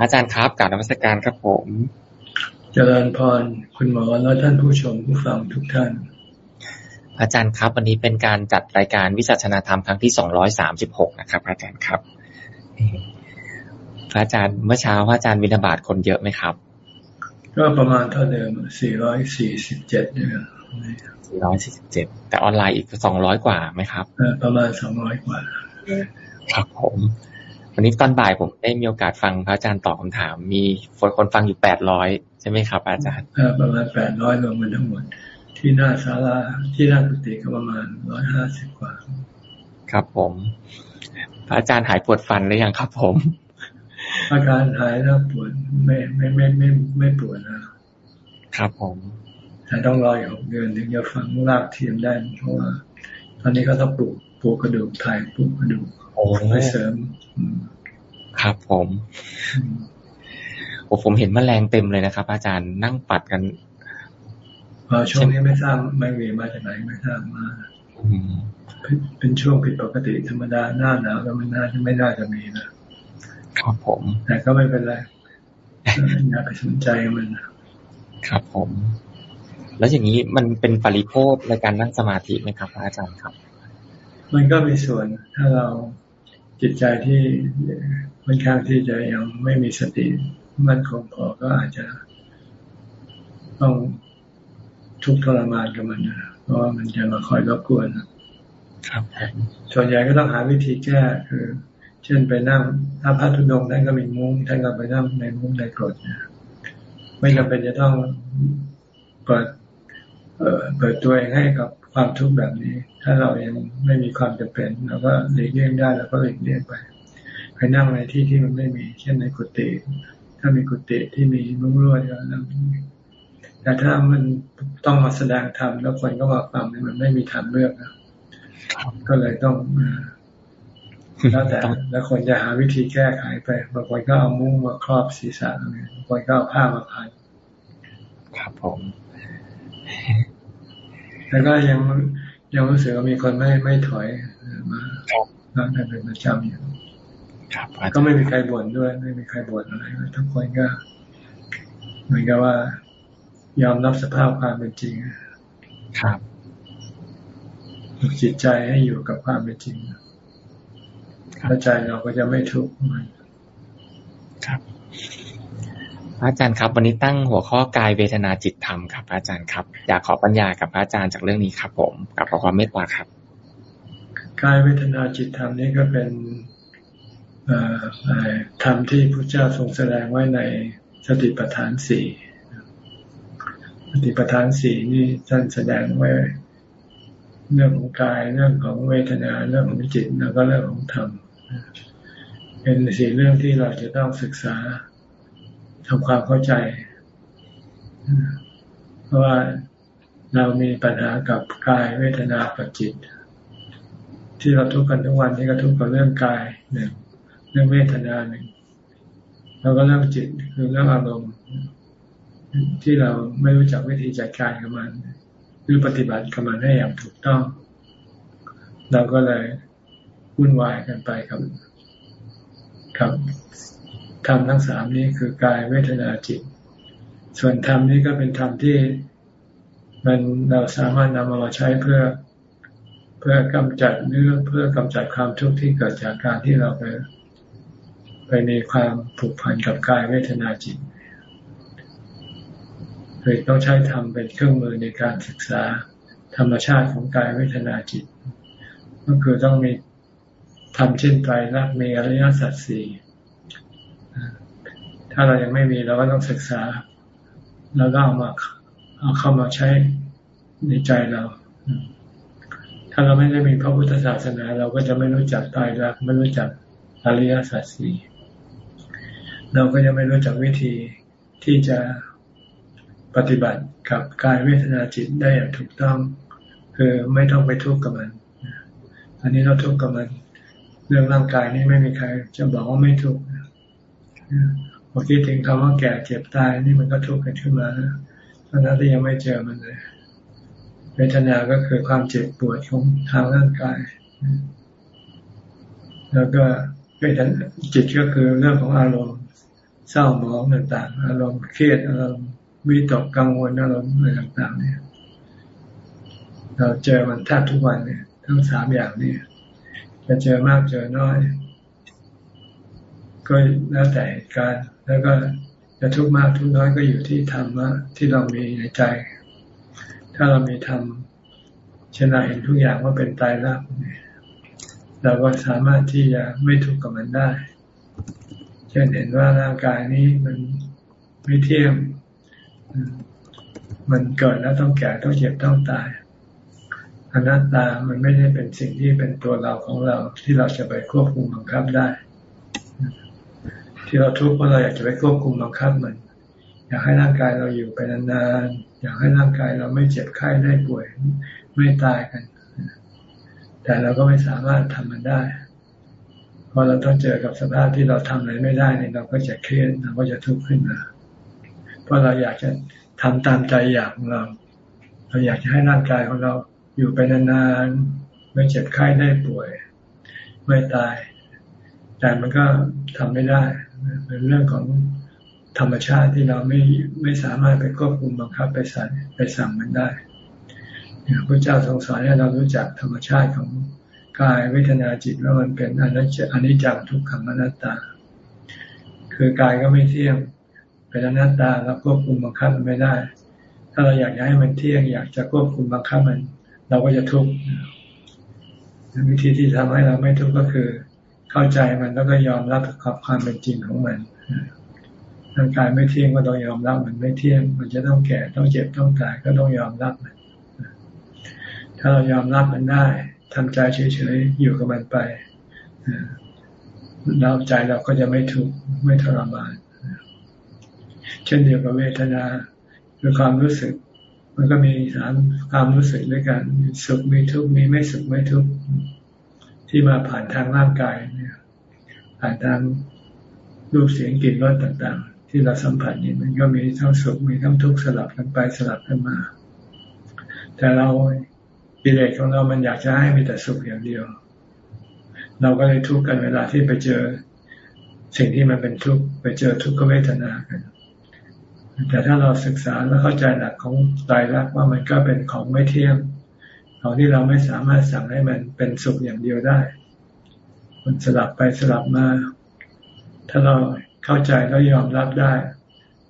อาจารย์ครับกราบนมัสการครับผม เจริญพรคุณหมอและท่านผู้ชมผู้ฟังทุกท่าน อาจารย์ครับ วันนี้เป็นการจัดรายการวิชาชนาธรรมครั้งที่สองร้อยสามสิบหกนะครับ อาจารย์ครับพระอาจารย์เมื่อเช้าพระอาจารย์วินาบาตคนเยอะไหมครับ ก็ประมาณเท่าเดิมสี่ร้อยสี่สิบเจ็ดเนี่ยสี่ร้อยสี่สิบเจ็ดแต่ออนไลน์อีกสองร้อยกว่าไหมครับประมาณสองร้อยกว่า ครับผม วันนี้ตอนบ่ายผมได้มีโอกาสฟังพระอาจารย์ตอบคาถาม มีคนฟังอยู่แปดร้อยใช่ไหมครับ อาจารย์ประมาณแปดร้อยรวมกันทั้งหมด ที่หน้าศาลาที่หน้ากุฏิก็ประมาณร้อยห้าสิบกว่า ครับผม พระอาจารย์หายปวดฟันหรือยังครับผม อาการหายแล้วปวดไม่ไม่ไม่ไม่ไม่ปวดนะครับผมแต่ต้องรออีกหกเดือนถึงจะฟังรากเทียมได้ เพราะว่า ตอนนี้ก็ต้องปลูกปลูกกระดูกถ่ายปลูกกระดูก ไปเสริมครับผมโอ้ผมเห็นแมลงเต็มเลยนะครับ อาจารย์นั่งปัดกันช่วงนี้ไม่ทราบไม่มีมาจากไหนไม่ทราบมาเป็นช่วงผิดปกติธรรมดาหน้าหนาวก็ไม่น่าไม่น่าจะมีนะครับผม แต่ก็ไม่เป็นไรอย่าไปสนใจมันครับผม แล้วอย่างนี้มันเป็นปริโภคในการนั่งสมาธิไหมครับ อาจารย์ครับ มันก็มีส่วนถ้าเรา จิตใจที่ค่อนข้างที่จะยังไม่มีสติมั่นคงพอก็อาจจะต้องทุกข์ทรมานกับมันนะเพราะว่ามันจะมาคอยรบกวนครับส่วนใหญ่ก็ต้องหาวิธีแก้คือ เช่นไปนั่งถ้าพระธุดงค์ท่านก็มีมุ้งท่านก็ไปนั่งในมุ้งในกรดนะไม่จำเป็นจะต้องเปิดเปิดตัวเองให้กับ ความทุกข์แบบนี้ ถ้าเรายังไม่มีความจำเป็นเราก็หลีกเลี่ยงได้เราก็หลีกเลี่ยงไปไปนั่งในที่ที่มันไม่มี เช่นในกุฏิถ้ามีกุฏิที่มีมุ้งลวดก็นั่งแต่ถ้ามันต้องมาแสดงธรรมแล้วคนก็มาฟังมันไม่มีทางเลือกนะก็เลยต้องแล้วแต่แล้วคนจะหาวิธีแก้ไขไปบางคนก็เอามุ้งมาครอบศีรษะบางคนก็เอาผ้ามาพันครับผม แล้วก็ยังยังรู้สึกว่ามีคนไม่ไม่ถอยมาแล้วเป็นประจำอยู่ก็ไม่มีใครบ่นด้วย ไม่มีใครบ่นอะไรทุกคนก็เหมือนกับว่า ยอมรับสภาพความเป็นจริงครับฝึกจิตใจให้อยู่กับความเป็นจริงแล้วใจเราก็จะไม่ทุกข์มันครับพระ อาจารย์ครับ วันนี้ตั้งหัวข้อกายเวทนาจิตธรรมครับพระอาจารย์ครับ อยากขอปัญญากับพระอาจารย์จากเรื่องนี้ครับ ผมกับขอความเมตตาครับ กายเวทนาจิตธรรมนี่ก็เป็นธรรมที่พระเจ้าทรงแสดงไว้ในสติปัฏฐานสี่สติปัฏฐานสี่นี่ท่านแสดงไว้เรื่องของกายเรื่องของเวทนาเรื่องของจิตแล้วก็เรื่องของธรรมเป็นสี่เรื่องที่เราจะต้องศึกษา ทำความเข้าใจ เพราะว่าเรามีปัญหากับกายเวทนากับจิต ที่เราทุกข์กันทุกวันนี้ก็ทุกข์กับเรื่องกายหนึ่งเรื่องเวทนาหนึ่งแล้วก็เรื่องจิตคือเรื่องอารมณ์ ที่เราไม่รู้จักวิธีจัดการกับมันหรือปฏิบัติกับมันให้อย่างถูกต้อง เราก็เลยวุ่นวายกันไปกับกับ ธรรมทั้งสามนี้คือกายเวทนาจิต ส่วนธรรมนี้ก็เป็นธรรมที่มันเราสามารถนำมาใช้เพื่อเพื่อกำจัดเรื่อเพื่อกำจัดความทุกข์ที่เกิดจากการที่เราไปไปมีความผูกพันกับกายเวทนาจิตเลยต้องใช้ธรรมเป็นเครื่องมือในการศึกษาธรรมชาติของกายเวทนาจิต ก็คือต้องมีทำเช่นไตรลักษณ์มีอริยสัจสี่ ถ้าเรายังไม่มีเราก็ต้องศึกษา แล้วก็เอามาเอาเข้ามาใช้ในใจเรา ถ้าเราไม่ได้มีพระพุทธศาสนา เราก็จะไม่รู้จักตายรักไม่รู้จักอริยสัจสี่เราก็จะไม่รู้จักวิธีที่จะปฏิบัติกับกายเวทนาจิตได้อย่างถูกต้อง คือไม่ต้องไปทุกข์กับมัน อันนี้เราทุกข์กับมัน เรื่องร่างกายนี่ไม่มีใคร จะบอกว่าไม่ทุกข์ อคิดถึงคำว่าแก่เจ็บตายนี่มันก็ทุกข์กันขึ้นมาตอนนั้นที่ยังไม่เจอมันเลยเวทนาก็คือความเจ็บปวดของทางร่างกาย แล้วก็เวทนาจิตก็คือเรื่องของอารมณ์เศร้าหมองต่างๆ อารมณ์เครียดอารมณ์วิตกกังวลอารมณ์อะไรต่างๆ เนี่ย เราเจอมันแทบทุกวันเนี่ย ทั้งสามอย่างนี้จะเจอมากเจอน้อย ก็แล้วแต่การ แล้วก็จะทุกข์มากทุกข์น้อยก็อยู่ที่ธรรมะที่เรามีในใจ ถ้าเรามีธรรมเช่นเราเห็นทุกอย่างว่าเป็นตายรักเราก็สามารถที่จะไม่ทุกข์กับมันได้ เช่นเห็นว่าร่างกายนี้มันไม่เที่ยงมันเกิดแล้วต้องแก่ต้องเจ็บต้องตายอนัตตา มันไม่ได้เป็นสิ่งที่เป็นตัวเราของเราที่เราจะไปควบคุมบังคับได้ ที่เราทุกข์เพราะเราอยากจะไปควบคุมบังคับมัน อยากให้ร่างกายเราอยู่ไปนานๆอยากให้ร่างกายเราไม่เจ็บไข้ได้ป่วยไม่ตายกัน แต่เราก็ไม่สามารถทำมันได้พอเราต้องเจอกับสภาพที่เราทำอะไรไม่ได้เนี่ยเราก็จะเครียดเราก็จะทุกข์ขึ้นมาเพราะเราอยากจะทำตามใจอยากของเรา เราอยากจะให้ร่างกายของเราอยู่ไปนานๆไม่เจ็บไข้ได้ป่วย ไม่ตาย แต่มันก็ทำไม่ได้ เป็นเรื่องของธรรมชาติที่เราไม่ไม่สามารถไปควบคุมบังคับไปสั่งไปสั่งมันได้พระเจ้าทรงสอนให้เรารู้จักธรรมชาติของกายเวทนาจิตว่ามันเป็นอนิจอนิจจังทุกขังอนัตตา คือกายก็ไม่เที่ยงเป็นอนัตตาเราควบคุมบังคับมันไม่ได้ ถ้าเราอยากให้มันเที่ยง อยากจะควบคุมบังคับมัน เราก็จะทุกข์วิธีที่ทำให้เราไม่ทุกข์ก็คือ เข้าใจมันแล้วก็ยอมรับกับความเป็นจริงของมันร่างกายไม่เที่ยงก็ต้องยอมรับมันไม่เที่ยง มันจะต้องแก่ต้องเจ็บต้องตายก็ต้องยอมรับมันถ้าเรายอมรับมันได้ทำใจเฉยๆอยู่กับมันไปเราใจเราก็จะไม่ทุกข์ไม่ทรมานเช่นเดียวกับเวทนาคือความรู้สึก มันก็มีสามความรู้สึกด้วยกัน สุขมีทุกข์มีไม่สุขไม่ทุกข์ ที่มาผ่านทางร่างกายเนี่ยผ่านทางรูปเสียงกลิ่นรสต่างๆ ที่เราสัมผัสนี่มันก็มีทั้งสุขมีทั้งทุกข์สลับกันไปสลับกันมา แต่เรากิเลสของเรามันอยากจะให้มีแต่สุขอย่างเดียว เราก็เลยทุกข์กันเวลาที่ไปเจอสิ่งที่มันเป็นทุกข์ไปเจอทุกขเวทนากันแต่ถ้าเราศึกษาและเข้าใจหลักของตายรักว่ามันก็เป็นของไม่เที่ยง ของที่เราไม่สามารถสั่งให้มันเป็นสุขอย่างเดียวได้ มันสลับไปสลับมา ถ้าเราเข้าใจแล้วยอมรับได้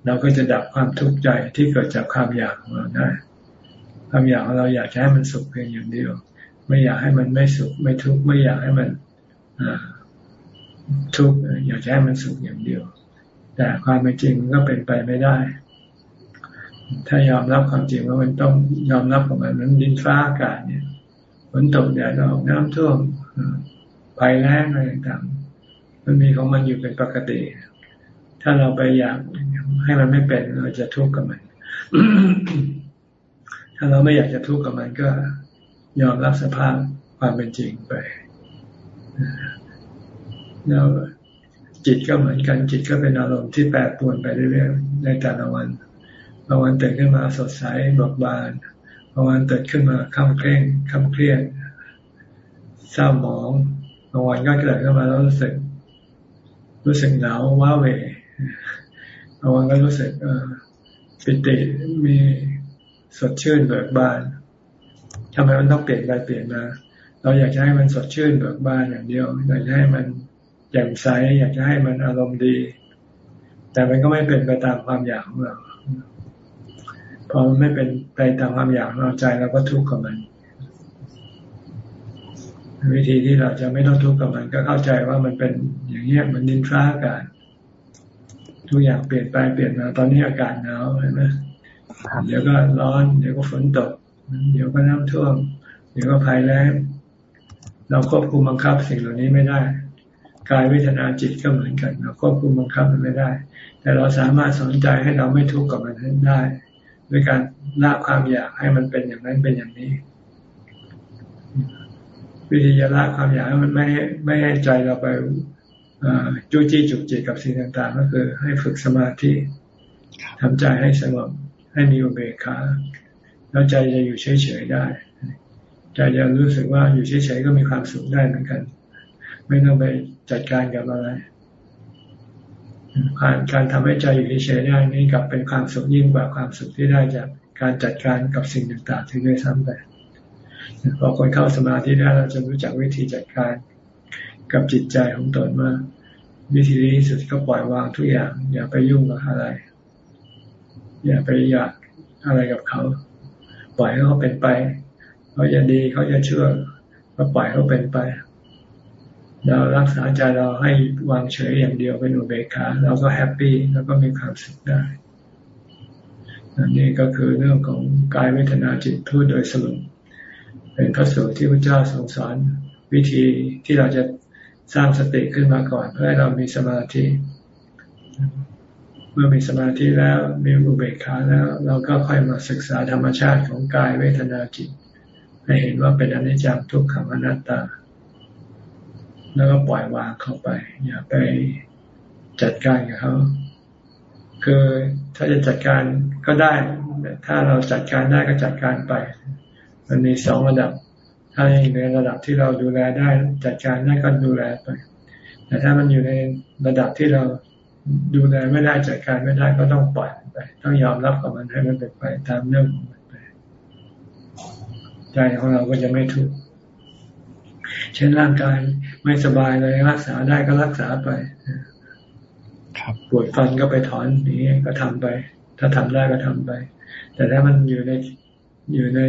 เราก็จะดับความทุกข์ใจที่เกิดจากความอยากของเราได้ ความอยากของเราอยากให้มันสุขเพียงอย่างเดียว ไม่อยากให้มันไม่สุขไม่ทุกข์ไม่อยากให้มันทุกข์อยากให้มันสุขอย่างเดียว แต่ความเป็นจริงมันก็เป็นไปไม่ได้ ถ้ายอมรับความจริงว่ามันต้องยอมรับกับมันมันดินฟ้าอากาศเนี่ยฝนตกแดดออกน้ำท่วมภัยแล้งอะไรต่างๆมันมีของมันอยู่เป็นปกติ ถ้าเราไปอยากให้มันไม่เป็นเราจะทุกข์กับมัน ถ้าเราไม่อยากจะทุกข์กับมันก็ยอมรับสภาพความเป็นจริงไปแล้วจิตก็เหมือนกันจิตก็เป็นอารมณ์ที่แปรปรวนไปเรื่อยๆในแต่ละวัน บางวันตื่นขึ้นมาสดใสเบิกบานบางวันตื่นขึ้นมาข้ามเคร่งข้ามเครียดเศร้าหมองบางวันก็เกิดขึ้นมาแล้วรู้สึก รู้สึกหนาวว้าเวบางวันก็รู้สึกปิติมีสดชื่นเบิกบานทำไมมันต้องเปลี่ยนไปเปลี่ยนมา เราอยากจะให้มันสดชื่นเบิกบานอย่างเดียวอยากจะให้มันแจ่มใสอยากจะให้มันอารมณ์ดี แต่มันก็ไม่เป็นไปตามความอยากของเรา พอมันไม่เป็นไปตามความอยากเราใจเราก็ทุกข์กับมัน วิธีที่เราจะไม่ต้องทุกข์กับมัน ก็เข้าใจว่ามันเป็นอย่างเงี้ยมันดินฟ้าอากาศทุกอย่างเปลี่ยนไปเปลี่ยนมาตอนนี้อากาศหนาวเห็นไหมเดี๋ยวก็ร้อน เดี๋ยวก็ฝนตก เดี๋ยวก็น้ำท่วม เดี๋ยวก็ภัยแล้งเราควบคุมบังคับสิ่งเหล่านี้ไม่ได้ กายเวทนาจิตก็เหมือนกัน เราควบคุมบังคับมันไม่ได้ แต่เราสามารถสนใจให้เราไม่ทุกข์กับมันได้ ด้วยการละความอยากให้มันเป็นอย่างนั้นเป็นอย่างนี้ วิธีจะละความอยากให้มันไม่ไม่ให้ใจเราไปจู้จี้จุกจิกกับสิ่งต่างๆ ก็คือให้ฝึกสมาธิทำใจให้สงบให้มีอุเบกขาแล้วใจจะอยู่เฉยๆได้ ใจจะรู้สึกว่าอยู่เฉยๆก็มีความสุขได้เหมือนกัน ไม่ต้องไปจัดการกับอะไร การการทำให้ใจอยู่เฉยได้นี่กับเป็นความสุขยิ่งกว่าความสุขที่ได้จากการจัดการกับสิ่งต่างๆที่ด้วยซ้ำไปพอคนเข้าสมาธิได้เราจะรู้จักวิธีจัดการกับจิตใจของตนว่าวิธีที่สุดก็ปล่อยวางทุกอย่าง อย่าไปยุ่งกับอะไร อย่าไปอยากอะไรกับเขา ปล่อยให้เขาเป็นไปเขาจะดีเขาจะชั่วก็ปล่อยเขาเป็นไป เรารักษาใจเราให้วางเฉยอย่างเดียวเป็นอุเบกขาเราก็ happy แล้วก็มีความสุขได้อันนี้ก็คือเรื่องของกายเวทนาจิตพูดโดยสรุปเป็นพระสูตรที่พระเจ้าทรงสอนวิธีที่เราจะสร้างสติขึ้นมาก่อน เพื่อให้เรามีสมาธิ เมื่อมีสมาธิแล้วมีอุเบกขาแล้ว เราก็ค่อยมาศึกษาธรรมชาติของกายเวทนาจิตให้เห็นว่าเป็นอนิจจังทุกขังอนัตตา แล้วก็ปล่อยวางเข้าไป อย่าไปจัดการกับเขาคือถ้าจะจัดการก็ได้ ถ้าเราจัดการได้ก็จัดการไป มันมีสองระดับ ถ้าอยู่ในระดับที่เราดูแลได้ จัดการได้ก็ดูแลไป แต่ถ้ามันอยู่ในระดับที่เราดูแลไม่ได้จัดการไม่ได้ก็ต้องปล่อยไป ต้องยอมรับกับมันให้มันเป็นไปตามเรื่องของมันไป ใจของเราก็จะไม่ทุกข์เช่นร่างกาย ไม่สบายเลยรักษาได้ก็รักษาไปปวดฟันก็ไปถอนนี้ก็ทำไป ถ้าทำได้ก็ทำไป แต่ถ้ามันอยู่ในอยู่ใน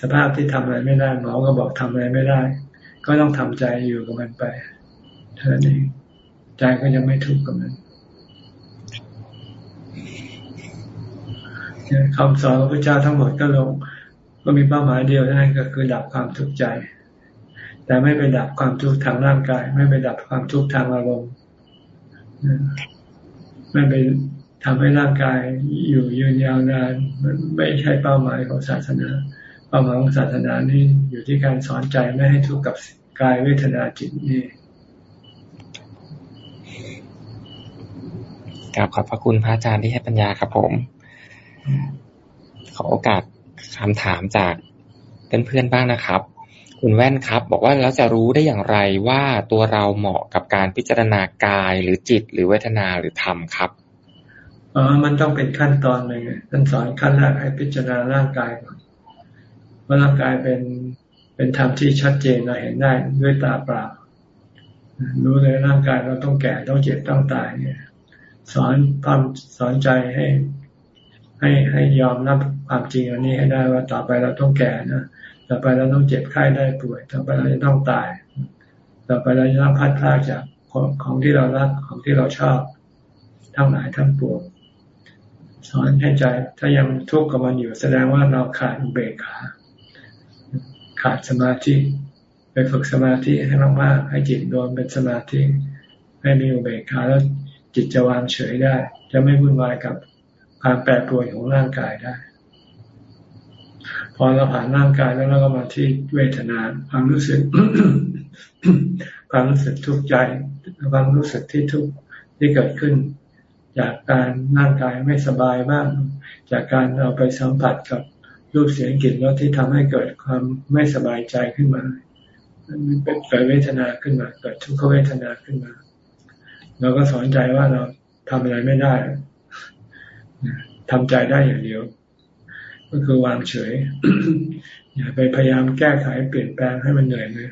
สภาพที่ทำอะไรไม่ได้หมอก็บอกทำอะไรไม่ได้ ก็ต้องทำใจอยู่กับมันไปเท่านั้นเองใจก็ยังไม่ทุกข์กับมันคำสอนของพระเจ้าทั้งหมดก็ลง ก็มีเป้าหมายเดียวนั่นก็คือดับความทุกข์ใจ แต่ไม่ไปดับความทุกข์ทางร่างกาย ไม่ไปดับความทุกข์ทางอารมณ์ไม่ไปทำให้ร่างกายอยู่ยืนยาวนานมันไม่ใช่เป้าหมายของศาสนาเป้าหมายของศาสนานี่อยู่ที่การสอนใจไม่ให้ทุกข์กับกายเวทนาจิตนี่กราบขอบพระคุณพระอาจารย์ที่ให้ปัญญาครับผม ขอโอกาสคำถามจากเพื่อนๆบ้างนะครับ คุณแว่นครับ บอกว่าแล้วจะรู้ได้อย่างไรว่าตัวเราเหมาะกับการพิจารณากายหรือจิตหรือเวทนาหรือธรรมครับอ๋อมันต้องเป็นขั้นตอนหนึ่งท่านสอนขั้นแรกให้พิจารณาร่างกายก่อนว่าร่างกายเป็นเป็นธรรมที่ชัดเจนเราเห็นได้ด้วยตาเปล่ารู้เลยร่างกายเราต้องแก่ต้องเจ็บต้องตายเนี่ย สอนความสอนใจให้ให้ให้ยอมรับความจริงอันนี้ให้ได้ว่าต่อไปเราต้องแก่นะ ต่อไปเราต้องเจ็บไข้ได้ป่วย ต่อไปเราจะต้องตาย ต่อไปเราจะต้องพัดพลาดจากของของที่เรารักของที่เราชอบ ทั้งหลายทั้งปวงสอนให้ใจ ถ้ายังทุกข์กับมันอยู่แสดงว่าเราขาดอุเบกขา ขาดสมาธิ ไปฝึกสมาธิให้มากๆให้จิตรวมเป็นสมาธิ ให้มีอุเบกขาแล้วจิตจะวางเฉยได้ จะไม่วุ่นวายกับความแปรปรวนของร่างกายได้ พอเราผ่านร่างกายแล้วเราก็มาที่เวทนา ความรู้สึก ความรู้สึกทุกข์ใจ ความรู้สึกที่ทุกข์ที่เกิดขึ้น จากการร่างกายไม่สบายบ้าง จากการเราไปสัมผัสกับรูปเสียงกลิ่นรสที่ทำให้เกิดความไม่สบายใจขึ้นมาเกิดเวทนาขึ้นมา เกิดทุกขเวทนาขึ้นมา เราก็สอนใจว่าเราทำอะไรไม่ได้ทำใจได้อย่างเดียว ก็คือวางเฉย อย่าไปพยายามแก้ไขเปลี่ยนแปลงให้มันเหนื่อยเลย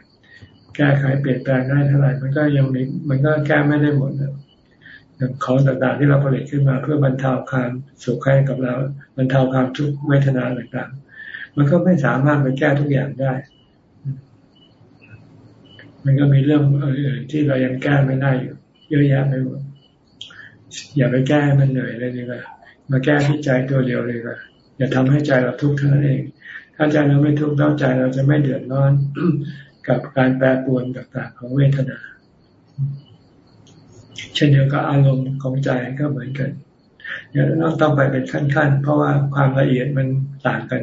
แก้ไขเปลี่ยนแปลงได้เท่าไหร่มันก็ยังมีมันก็แก้ไม่ได้หมดนะของต่างๆที่เราผลิตขึ้นมา เพื่อบรรเทาความสุขให้กับเราบรรเทาความทุกข์เวทนาต่างๆ มันก็ไม่สามารถไปแก้ทุกอย่างได้ มันก็มีเรื่องอื่นที่เรายังแก้ไม่ได้อยู่ เยอะแยะไปหมดอย่าไปแก้มันเหนื่อยเลยดีกว่ามาแก้ที่ใจตัวเดียวเลยก็ อย่าทำให้ใจเราทุกข์เท่านั้นเอง ถ้าใจเราไม่ทุกข์แล้วใจเราจะไม่เดือดร้อนกับการแปรปรวนต่างๆของเวทนา เช่นเดียวกับอารมณ์ของใจก็เหมือนกันเนี่ยเราต้องไปเป็นขั้นๆ เพราะว่าความละเอียดมันต่างกัน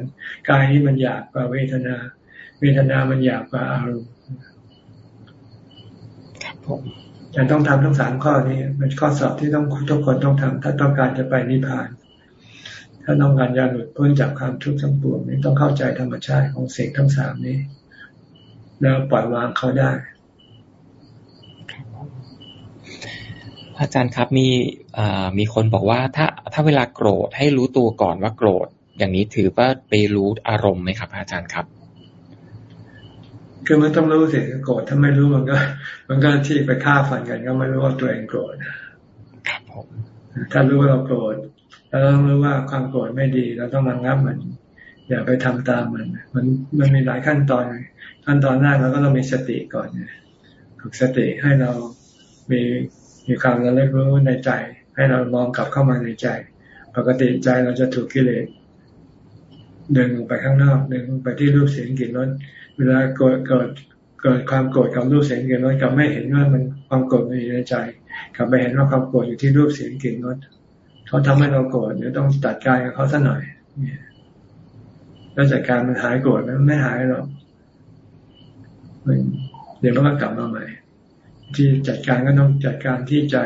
กายนี้มันหยาบกว่าเวทนา เวทนามันหยาบกว่าอารมณ์ครับผมยังต้องทำทั้งสามข้อนี้เป็นข้อสอบที่ต้องทุกคนต้องทำถ้าต้องการจะไปนิพพาน ถ้าต้องการจะหลุดพ้นจากความทุกข์ทั้งปวงนี้ต้องเข้าใจธรรมชาติของสิ่งทั้งสามนี้ แล้วปล่อยวางเขาได้อาจารย์ครับมีมีคนบอกว่าถ้าถ้าเวลาโกรธให้รู้ตัวก่อนว่าโกรธ อย่างนี้ถือว่าไปรู้อารมณ์ไหมครับ อาจารย์ครับ คือมันต้องรู้สิโกรธถ้าไม่รู้มันก็ มันก็ที่ไปฆ่าฟันกันก็ไม่รู้ว่าตัวเองโกรธครับผมถ้ารู้ว่าเราโกรธ เราต้องรู้ว่าความโกรธไม่ดีเราต้องระงับมัน อย่าไปทำตามมัน มันมันมีหลายขั้นตอน ขั้นตอนแรกเราก็ต้องมีสติก่อนฝึกสติให้เรามีมีความระลึกรู้ในใจ ให้เรามองกลับเข้ามาในใจ ปกติใจเราจะถูกกิเลสดึงไปข้างนอกดึงไปที่รูปเสียงกลิ่นรสเวลาเกิดเกิดเกิดความโกรธกับรูปเสียงกลิ่นรสกับไม่เห็นว่ามันความโกรธอยู่ในใจ กลับไปเห็นว่าความโกรธอยู่ที่รูปเสียงกลิ่นรส เขาทำให้เราโกรธเดี๋ยวต้องจัดการกับเขาสักหน่อยเนี่ยแล้วจัดการมันหายโกรธมันไม่หายหรอกเดี๋ยวมันก็กลับมาใหม่ ที่จัดการก็ต้องจัดการที่ใจ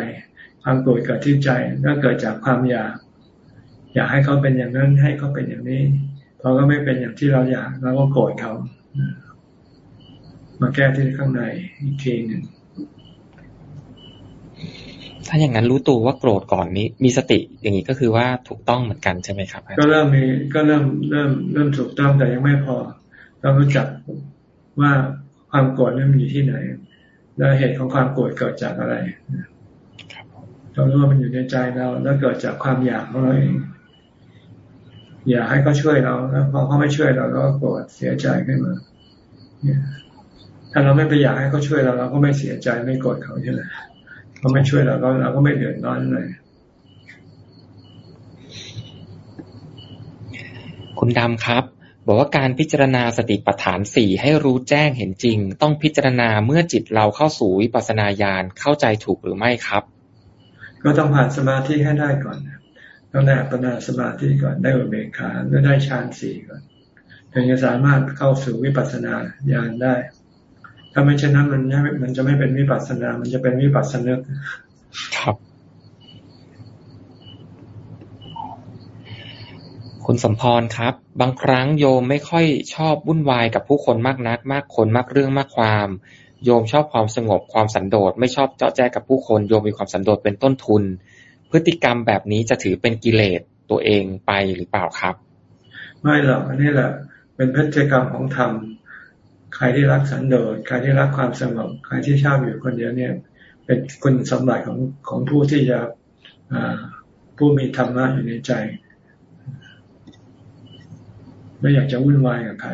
ความโกรธเกิดที่ใจก็เกิดจากความอยาก อยากให้เขาเป็นอย่างนั้นให้เขาเป็นอย่างนี้พอก็ไม่เป็นอย่างที่เราอยากเราก็โกรธเขามาแก้ที่ข้างในอีกทีหนึ่ง ถ้าอย่างนั้นรู้ตัวว่าโกรธก่อนนี้ มีสติอย่างนี้ก็คือว่าถูกต้องเหมือนกันใช่ไหมครับ ก็เริ่มมีก็เริ่มเริ่มเริ่มถูกต้องแต่ยังไม่พอต้องรู้จักว่าความโกรธนั้นอยู่ที่ไหน แล้วเหตุของความโกรธเกิดจากอะไรเรารู้ว่ามันอยู่ในใจเราแล้วเกิดจากความอยากของเราเอง อยากให้เขาช่วยเราแล้วพอเขาไม่ช่วยเราเราก็โกรธเสียใจขึ้นมาถ้าเราไม่ไปอยากให้เขาช่วยเราเราก็ไม่เสียใจไม่โกรธเขาใช่ไหม เขาไม่ช่วยเราเราเราก็ไม่เดือดร้อนเลย คุณดำครับ บอกว่าการพิจารณาสติปัฏฐานสี่ให้รู้แจ้งเห็นจริง ต้องพิจารณาเมื่อจิตเราเข้าสู่วิปัสสนาญาณเข้าใจถูกหรือไม่ครับ ก็ต้องผ่านสมาธิให้ได้ก่อนต้องได้อัปนาสมาธิก่อนได้อุเบกขาแล้วได้ฌานสี่ก่อนถึงจะสามารถเข้าสู่วิปัสสนาญาณได้ ถ้าไม่เช่นนั้นมันมันจะไม่เป็นวิปัสสนา มันจะเป็นวิปัสสนึกครับ คุณสมพรครับ บางครั้งโยมไม่ค่อยชอบวุ่นวายกับผู้คนมากนัก มากคนมากเรื่องมากความ โยมชอบความสงบความสันโดษ ไม่ชอบเจาะแจ้กับผู้คนโยมมีความสันโดษเป็นต้นทุน พฤติกรรมแบบนี้จะถือเป็นกิเลสตัวเองไปหรือเปล่าครับ ไม่หรอกอันนี้แหละเป็นพฤติกรรมของธรรม ใครที่รักสันโดษใครที่รักความสงบใครที่ชอบอยู่คนเดียวเนี่ย เป็นคุณสมบัติของของผู้ที่จะผู้มีธรรมะอยู่ในใจ ไม่อยากจะวุ่นวายกับใคร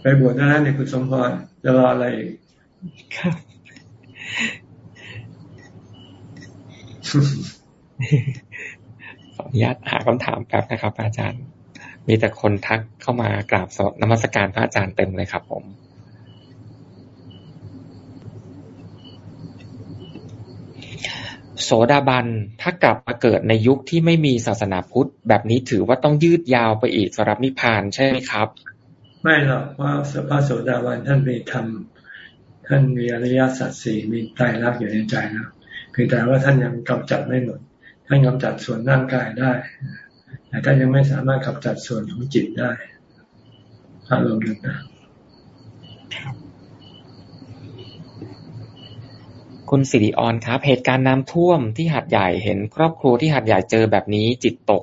ไปบวชได้เนี่ยคุณสมพรจะรออะไรครับขออนุญาตหาคำถามแป๊บนะครับ อาจารย์ มีแต่คนทักเข้ามากราบสนมัสการพระอาจารย์เต็มเลยครับผมโสดาบันถ้ากลับมาเกิดในยุคที่ไม่มีศาสนาพุทธ แบบนี้ถือว่าต้องยืดยาวไปอีกสำหรับนิพพานใช่ไหมครับ ไม่หรอกว่าพระโสดาบันท่านมีธรรมท่านมีอริยสัจสี่มีใจรักอยู่ในใจนะเพียงแต่ว่าท่านยังกำจัดไม่หมดท่านกำจัดส่วนร่างกายได้ แต่ท่านยังไม่สามารถกำจัดส่วนของจิตได้อารมณ์ต่างคุณสิริออนครับ เหตุการณ์น้ำท่วมที่หัดใหญ่เห็น ครอบครัวที่หัดใหญ่เจอแบบนี้จิตตก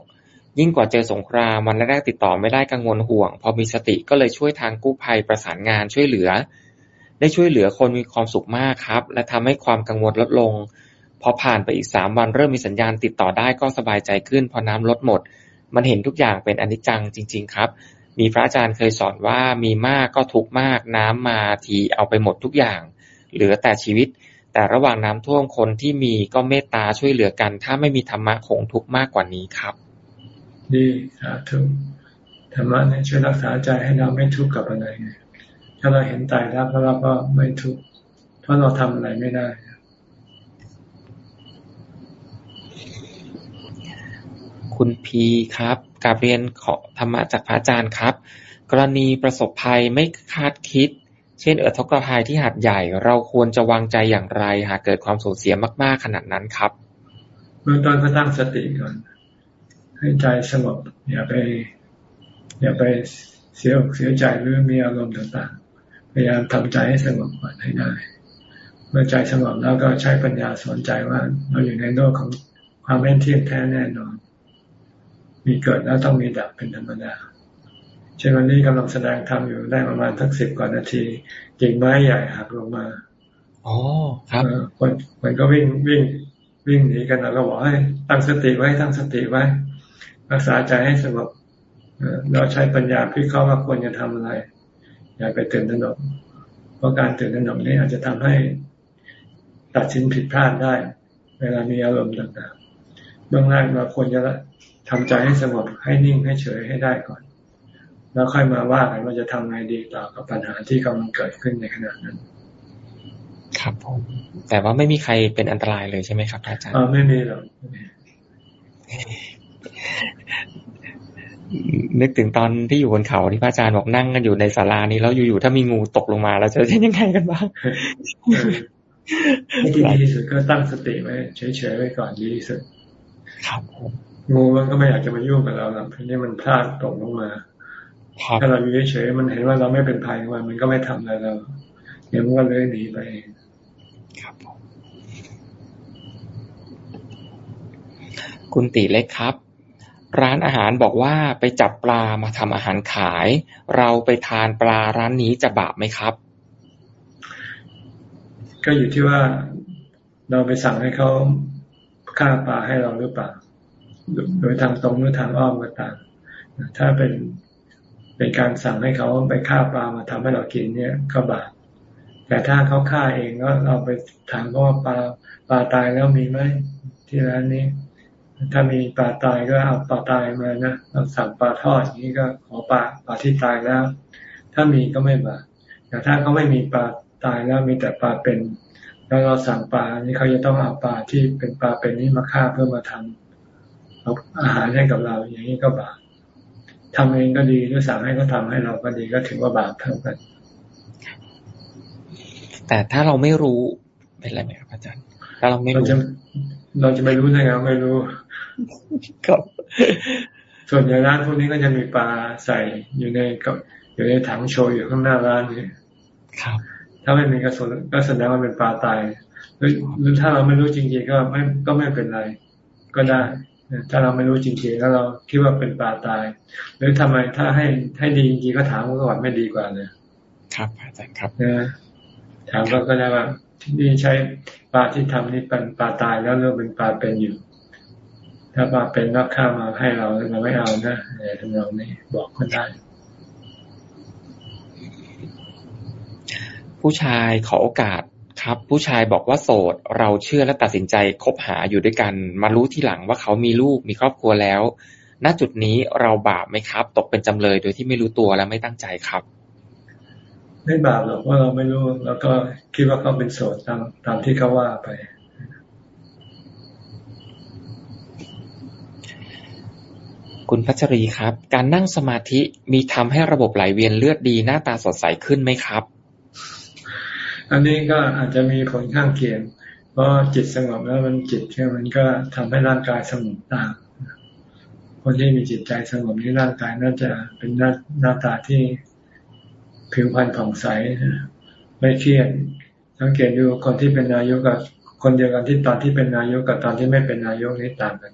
ยิ่งกว่าเจอสงครามวันแรกติดต่อไม่ได้กังวลห่วง พอมีสติก็เลยช่วยทางกู้ภัยประสานงานช่วยเหลือ ได้ช่วยเหลือคนมีความสุขมากครับ และทำให้ความกังวลลดลง พอผ่านไปอีกสามวันเริ่มมีสัญญาณติดต่อได้ก็สบายใจขึ้น พอน้ำลดหมด มันเห็นทุกอย่างเป็นอนิจจังจริง ๆ ครับ มีพระอาจารย์เคยสอนว่ามีมากก็ทุกมากน้ำมาทีเอาไปหมดทุกอย่าง เหลือแต่ชีวิต แต่ระหว่างน้ำท่วมคนที่มีก็เมตตาช่วยเหลือกัน ถ้าไม่มีธรรมะคงทุกมากกว่านี้ครับ ดีสาธุธรรมะเนี่ยช่วยรักษาใจให้เราไม่ทุกข์กับอะไรไงถ้าเราเห็นตายแล้วเราก็ไม่ทุกข์เพราะเราทำอะไรไม่ได้ คุณพีครับกาเรียนขอธรรมะจากพระอาจารย์ครับ กรณีประสบภัยไม่คาดคิด เช่นเอิทกภัยที่หาดใหญ่ เราควรจะวางใจอย่างไร หากเกิดความสูญเสียมาก ๆ ขนาดนั้นครับเบื้องต้นก็ตั้งสติก่อน ให้ใจสงบอย่าไป อย่าไปเสียอกเสียใจหรือมีอารมณ์ต่างๆ พยายามทำใจให้สงบก่อนให้ได้ เมื่อใจสงบแล้วก็ใช้ปัญญาสอนใจว่า เราอยู่ในโลกของความไม่เที่ยงแท้แน่นอน มีเกิดแล้วต้องมีดับเป็นธรรมดาเช่นวันนี้กำลังแสดงธรรมอยู่ได้ประมาณทักสิบกว่านาทีกิ่งไม้ใหญ่หักลงมาอ๋อครับคนคนก็วิ่งวิ่งวิ่งหนีกันเราก็บอกให้ตั้งสติไว้ตั้งสติไว้ รักษาใจให้สงบเราใช้ปัญญาพิเคราะห์ว่าควรจะทำอะไรอย่าไปตื่นตระหนกเพราะการตื่นตระหนกนี้อาจจะทำให้ตัดสินผิดพลาดได้ เวลามีอารมณ์ต่างๆเบื้องแรกเราควรจะ ทำใจให้สงบให้นิ่งให้เฉยให้ได้ก่อน แล้วค่อยมาว่ากันว่าจะทำไงดีต่อกับปัญหาที่กำลังเกิดขึ้นในขณะนั้น ครับผมแต่ว่าไม่มีใครเป็นอันตรายเลยใช่ไหมครับอาจารย์อ๋อไม่มีหรอกนึกถึงตอนที่อยู่บนเขาที่พระอาจารย์บอกนั่งกันอยู่ในศาลานี้แล้วอยู่ๆถ้ามีงูตกลงมาเราจะเป็นยังไงกันบ้างที่ดีที่สุดก็ตั้งสติไว้เฉยๆไว้ก่อนดีที่สุดครับ งูมันก็ไม่อยากจะมายุ่งกับเราหรอกเพราะนี่มันพลาดตกลงมาถ้าเราอยู่เฉยๆมันเห็นว่าเราไม่เป็นภัยมันมันก็ไม่ทำอะไรเราเดี๋ยวมันก็เลยหนีไปเองครับคุณตีเล็กครับ ร้านอาหารบอกว่าไปจับปลามาทำอาหารขาย เราไปทานปลาร้านนี้จะบาปไหมครับ ก็อยู่ที่ว่าเราไปสั่งให้เขาฆ่าปลาให้เราหรือเปล่า โดยทางตรงหรือทางอ้อมก็ตามถ้าเป็นเป็นการสั่งให้เขาไปฆ่าปลามาทำให้เรากินเนี่ยก็บาปแต่ถ้าเขาฆ่าเองก็เราไปถามว่าปลาปลาตายแล้วมีไหมที่ร้านนี้ ถ้ามีปลาตายก็เอาปลาตายมานะเราสั่งปลาทอดอย่างนี้ก็ขอปลาปลาที่ตายแล้ว ถ้ามีก็ไม่บาปแต่ถ้าเขาไม่มีปลาตายแล้วมีแต่ปลาเป็น แล้วเราสั่งปลานี่เขาจะต้องเอาปลาที่เป็นปลาเป็นนี้มาฆ่าเพื่อมาทำ เอาอาหารให้กับเรา อย่างนี้ก็บาปทำเองก็ดีหรือสั่งให้เขาทาให้เราก็ดีก็ถือว่าบาปเท่ากัน แต่ถ้าเราไม่รู้เป็นไรไหมครับอาจารย์ ถ้าเราไม่รู้ เราจะเราจะไม่รู้ได้ไงไม่รู้ครับส่วนใหญ่ร้านพวกนี้ก็จะมีปลาใส่อยู่ในกับอยู่ในถังโชว์อยู่ข้างหน้าร้านนี่ครับ ถ้าไม่มีกระสุนก็แสดงว่าเป็นปลาตายหรือหรือถ้าเราไม่รู้จริงๆก็ไม่ก็ไม่เป็นไร ก็ได้ ถ้าเราไม่รู้จริงๆแล้วเราคิดว่าเป็นปลาตาย หรือทำไมถ้าให้ให้ดีจริงๆก็ถามก่อนไม่ดีกว่าเลยครับอาจารย์ครับนะถามก็ก็ได้ว่าที่นี่ใช้ปลาที่ทำนี่เป็นปลาตายแล้วเรื่องเป็นปลาเป็นอยู่ ถ้าปลาเป็นนักข้ามาให้เราเราไม่เอานะเนี่ยทำนองนี้บอกคนได้ผู้ชายขอโอกาส ครับ ผู้ชายบอกว่าโสด เราเชื่อและตัดสินใจคบหาอยู่ด้วยกัน มารู้ทีหลังว่าเขามีลูกมีครอบครัวแล้ว ณจุดนี้เราบาปไหมครับ ตกเป็นจำเลยโดยที่ไม่รู้ตัวและไม่ตั้งใจครับ ไม่บาปหรอกว่าเราไม่รู้ แล้วก็คิดว่าเขาเป็นโสดตามตามที่เขาว่าไปคุณพัชรีครับ การนั่งสมาธิมีทำให้ระบบไหลเวียนเลือดดีหน้าตาสดใสขึ้นไหมครับ อันนี้ก็อาจจะมีผลข้างเคียง เพราะจิตสงบแล้วมันจิตแค่มันก็ทำให้ร่างกายสงบตามคนที่มีจิตใจสงบนี่ร่างกายน่าจะเป็นหน้าหน้าตาที่ผิวพรรณผ่องใสไม่เครียดสังเกตดูคนที่เป็นนายกกับคนเดียวกันที่ตอนที่เป็นนายกกับตอนที่ไม่เป็นนายกนี่ต่างกัน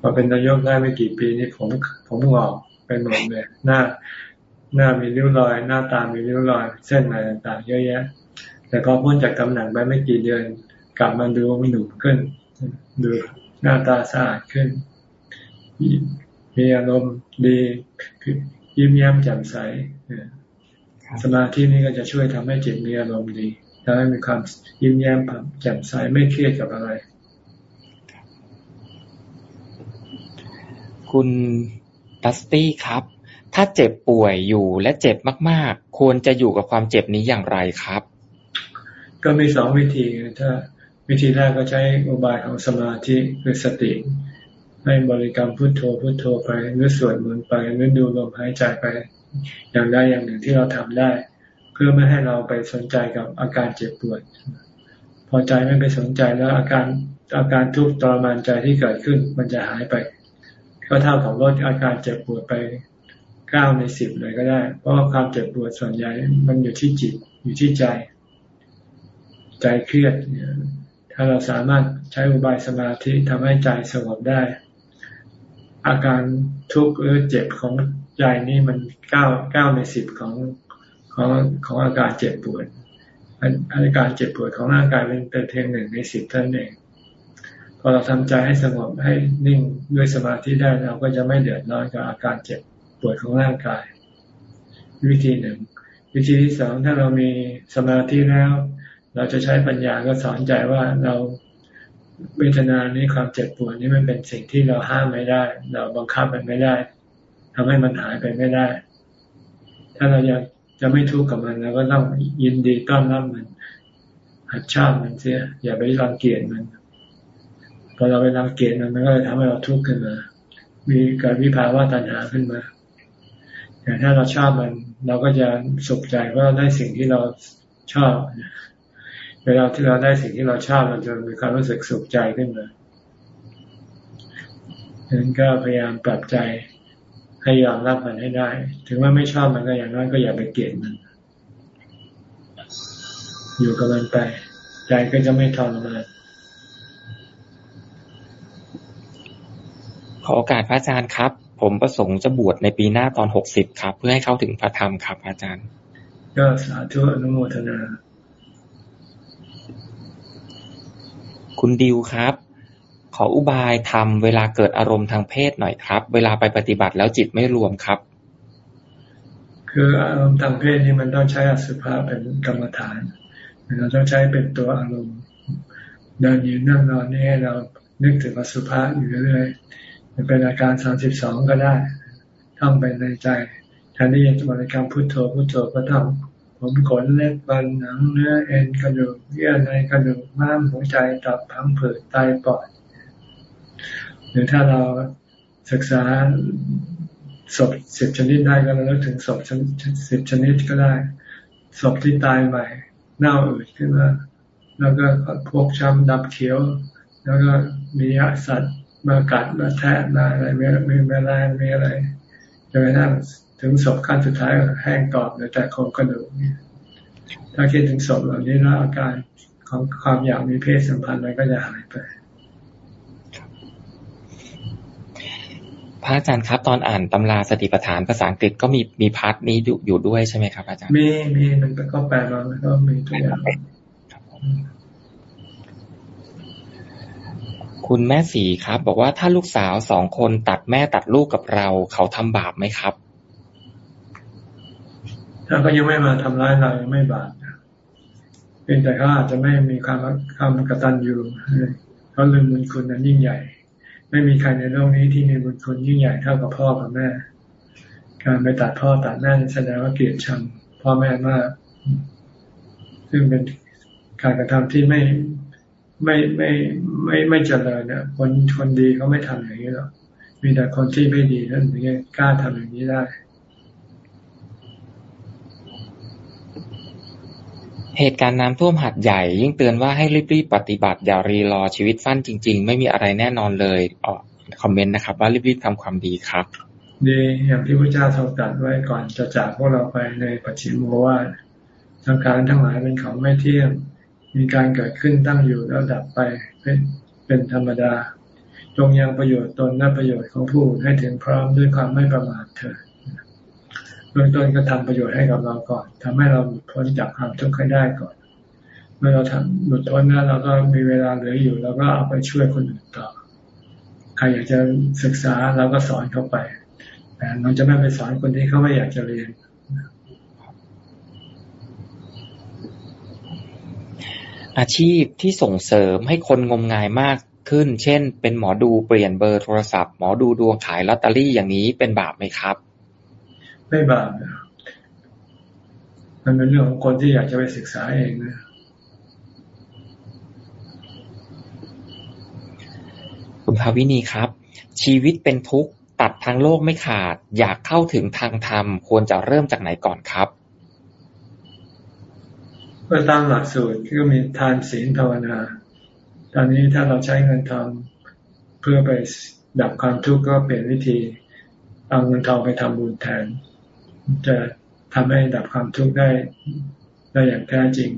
พอเป็นนายกได้ไม่กี่ปีนี่ผมผมงอกเป็นหมดเลยหน้า หน้ามีริ้วรอย หน้าตามีริ้วรอย เส้นอะไรต่างๆ เยอะแยะ แต่พอพ้นจากตำแหน่งไปไม่กี่เดือน กลับมาดูมีหนุ่มขึ้น ดูหน้าตาสะอาดขึ้น มีอารมณ์ดียิ้มแย้มแจ่มใสสมาธินี้ก็จะช่วยทำให้จิตมีอารมณ์ดีทำให้มีความยิ้มแย้มแจ่มใสไม่เครียดกับอะไร คุณดัสตี้ครับ ถ้าเจ็บป่วยอยู่และเจ็บมาก ๆ ควรจะอยู่กับความเจ็บนี้อย่างไรครับ ก็มีสองวิธีถ้าวิธีแรกก็ใช้อุบายของสมาธิคือสติ ให้บริกรรมพุทโธพุทโธไปหรือสวดมนต์ไปหรือดูลมหายใจไปอย่างใดอย่างหนึ่งที่เราทำได้ เพื่อไม่ให้เราไปสนใจกับอาการเจ็บปวด พอใจไม่ไปสนใจแล้วอาการอาการทุกข์ทรมานใจที่เกิดขึ้นมันจะหายไป ก็เท่ากับลดอาการเจ็บปวดไป เก้าในสิบเลยก็ได้ เพราะความเจ็บปวดส่วนใหญ่มันอยู่ที่จิตอยู่ที่ใจ ใจเครียดถ้าเราสามารถใช้อุบายสมาธิทำให้ใจสงบได้ อาการทุกข์หรือเจ็บของใจนี่มันเก้าเก้าในสิบของของของอาการเจ็บปวดอาการเจ็บปวดของร่างกายเป็นเพียงหนึ่งในสิบเท่านั้นเองพอเราทำใจให้สงบให้นิ่งด้วยสมาธิได้เราก็จะไม่เดือดร้อนกับอาการเจ็บ ปวดของร่างกาย วิธีหนึ่ง วิธีที่สองถ้าเรามีสมาธิแล้ว เราจะใช้ปัญญาก็สอนใจว่าเราเวทนานี้ความเจ็บปวดนี้มันเป็นสิ่งที่เราห้ามไม่ได้ เราบังคับมันไม่ได้ทำให้มันหายไปไม่ได้ ถ้าเราอยากจะไม่ทุกข์กับมันเราก็ต้องยินดีต้อนรับมัน หัดชอบมันเสียอย่าไปรังเกียจมันพอเราไปรังเกียจมันมันก็เลยทำให้เราทุกข์ขึ้นมา มีกิดวิภาวะตัณหาขึ้นมา แต่ถ้าเราชอบมัน เราก็จะสุขใจว่าได้สิ่งที่เราชอบ เวลาที่เราได้สิ่งที่เราชอบมันจะมีความรู้สึกสุขใจขึ้นมาดังนั้นก็พยายามปรับใจให้ยอมรับมันให้ได้ ถึงว่าไม่ชอบมันก็อย่างน้อยก็อย่าไปเกลียดมัน อยู่กับมันไป ใจก็จะไม่ทรมานขอโอกาสพระอาจารย์ครับ ผมประสงค์จะบวชในปีหน้าตอนหกสิบครับ เพื่อให้เข้าถึงพระธรรมครับอาจารย์ ก็สาธุอนุโมทนา คุณดิวครับ ขออุบายทำเวลาเกิดอารมณ์ทางเพศหน่อยครับ เวลาไปปฏิบัติแล้วจิตไม่รวมครับ คืออารมณ์ทางเพศนี่มันต้องใช้อสุภะเป็นกรรมฐานเราต้องใช้เป็นตัวอารมณ์เดินยืนนั่งนอนนี่ให้เรานึกถึงอสุภะอยู่เรื่อย จะเป็นอาการสามสิบสองก็ได้ท่องไปในใจแทนที่จะบริกรรมพุทโธพุทโธก็ท่องผมขนเล็บฟันหนังเนื้อเอ็นกระดูกเยื่อในกระดูกม้ามหัวใจตับพังผืดไตปอดหรือถ้าเราศึกษาศพสิบชนิดได้ก็เราเลิกถึงศพสิบชนิดก็ได้ศพที่ตายใหม่เน่าอืดขึ้นมาแล้วก็พวกช้ำดับเขียว แล้วก็มีสัตว์ มากัดมาแทะมาอะไรมีมีแมลงมีอะไรจนกระทั่งถึงศพขั้นสุดท้ายแห้งกรอบเหลือแต่โครงกระดูกเนี่ยถ้าคิดถึงศพเหล่านี้แล้วอาการของความอยากมีเพศสัมพันธ์มันก็จะหายไปพระอาจารย์ครับ ตอนอ่านตำราสติปัฏฐานภาษาอังกฤษก็มีมี part นี้อยู่ด้วยใช่ไหมครับ อาจารย์มีมีมันก็แปลมามันก็มีทุกอย่าง คุณแม่สีครับ บอกว่าถ้าลูกสาวสองคนตัดแม่ตัดลูกกับเรา เขาทำบาปไหมครับ ถ้าเขายังไม่มาทำร้ายเรายังไม่บาปเพียงแต่เขาอาจจะไม่มีความความกตัญญูเขาลืมบุญคุณนั้นยิ่งใหญ่ ไม่มีใครในโลกนี้ที่มีบุญคุณยิ่งใหญ่เท่ากับพ่อกับแม่ การไปตัดพ่อตัดแม่แสดงว่าเกลียดชังพ่อแม่มาก ซึ่งเป็นการกระทำที่ไม่ ไม่ไม่ไม่ไม่เจริญเนี่ยคนคนดีเขาไม่ทำอย่างนี้หรอกมีแต่คนที่ไม่ดีนั่นถึงจะกล้าทำอย่างนี้ได้ เหตุการณ์น้ำท่วมหัดใหญ่ ยิ่งเตือนว่าให้รีบๆปฏิบัติอย่ารีรอชีวิตฟั่นจริง ๆ ไม่มีอะไรแน่นอนเลยออคอมเมนต์นะครับ ว่ารีบๆทำความดีครับ ดีอย่างที่พระเจ้าทรงตรัสไว้ก่อนจะจากพวกเราไปในปัจฉิมโมวาสังขารทั้งหลายเป็นของไม่เที่ยง มีการเกิดขึ้นตั้งอยู่แล้วดับไปเป็นธรรมดา จงยังประโยชน์ตนและประโยชน์ของผู้ให้ถึงพร้อมด้วยความไม่ประมาทเถิดเบื้องต้นก็ทำประโยชน์ให้กับเราก่อนทำให้เราหลุดพ้นจากความทุกข์ให้ได้ก่อน เมื่อเราทำหลุดพ้นแล้วเราก็มีเวลาเหลืออยู่เราก็เอาไปช่วยคนอื่นต่อ ใครอยากจะศึกษาเราก็สอนเขาไปแต่เราจะไม่ไปสอนคนที่เขาไม่อยากจะเรียน อาชีพที่ส่งเสริมให้คนงมงายมากขึ้น เช่น เป็นหมอดูเปลี่ยนเบอร์โทรศัพท์ หมอดูดวงขายลอตเตอรี่อย่างนี้เป็นบาปไหมครับ ไม่บาปนะมันเป็นเรื่องของคนที่อยากจะไปศึกษาเองนะคุณภาวินีครับ ชีวิตเป็นทุกข์ตัดทางโลกไม่ขาด อยากเข้าถึงทางธรรมควรจะเริ่มจากไหนก่อนครับ ก็ตามหลักสูตรก็มีทานศีลภาวนา ตอนนี้ถ้าเราใช้เงินทองเพื่อไปดับความทุกข์ก็เปลี่ยนวิธีเอาเงินทองไปทำบุญแทน จะทำให้ดับความทุกข์ได้ได้อย่างแท้จริง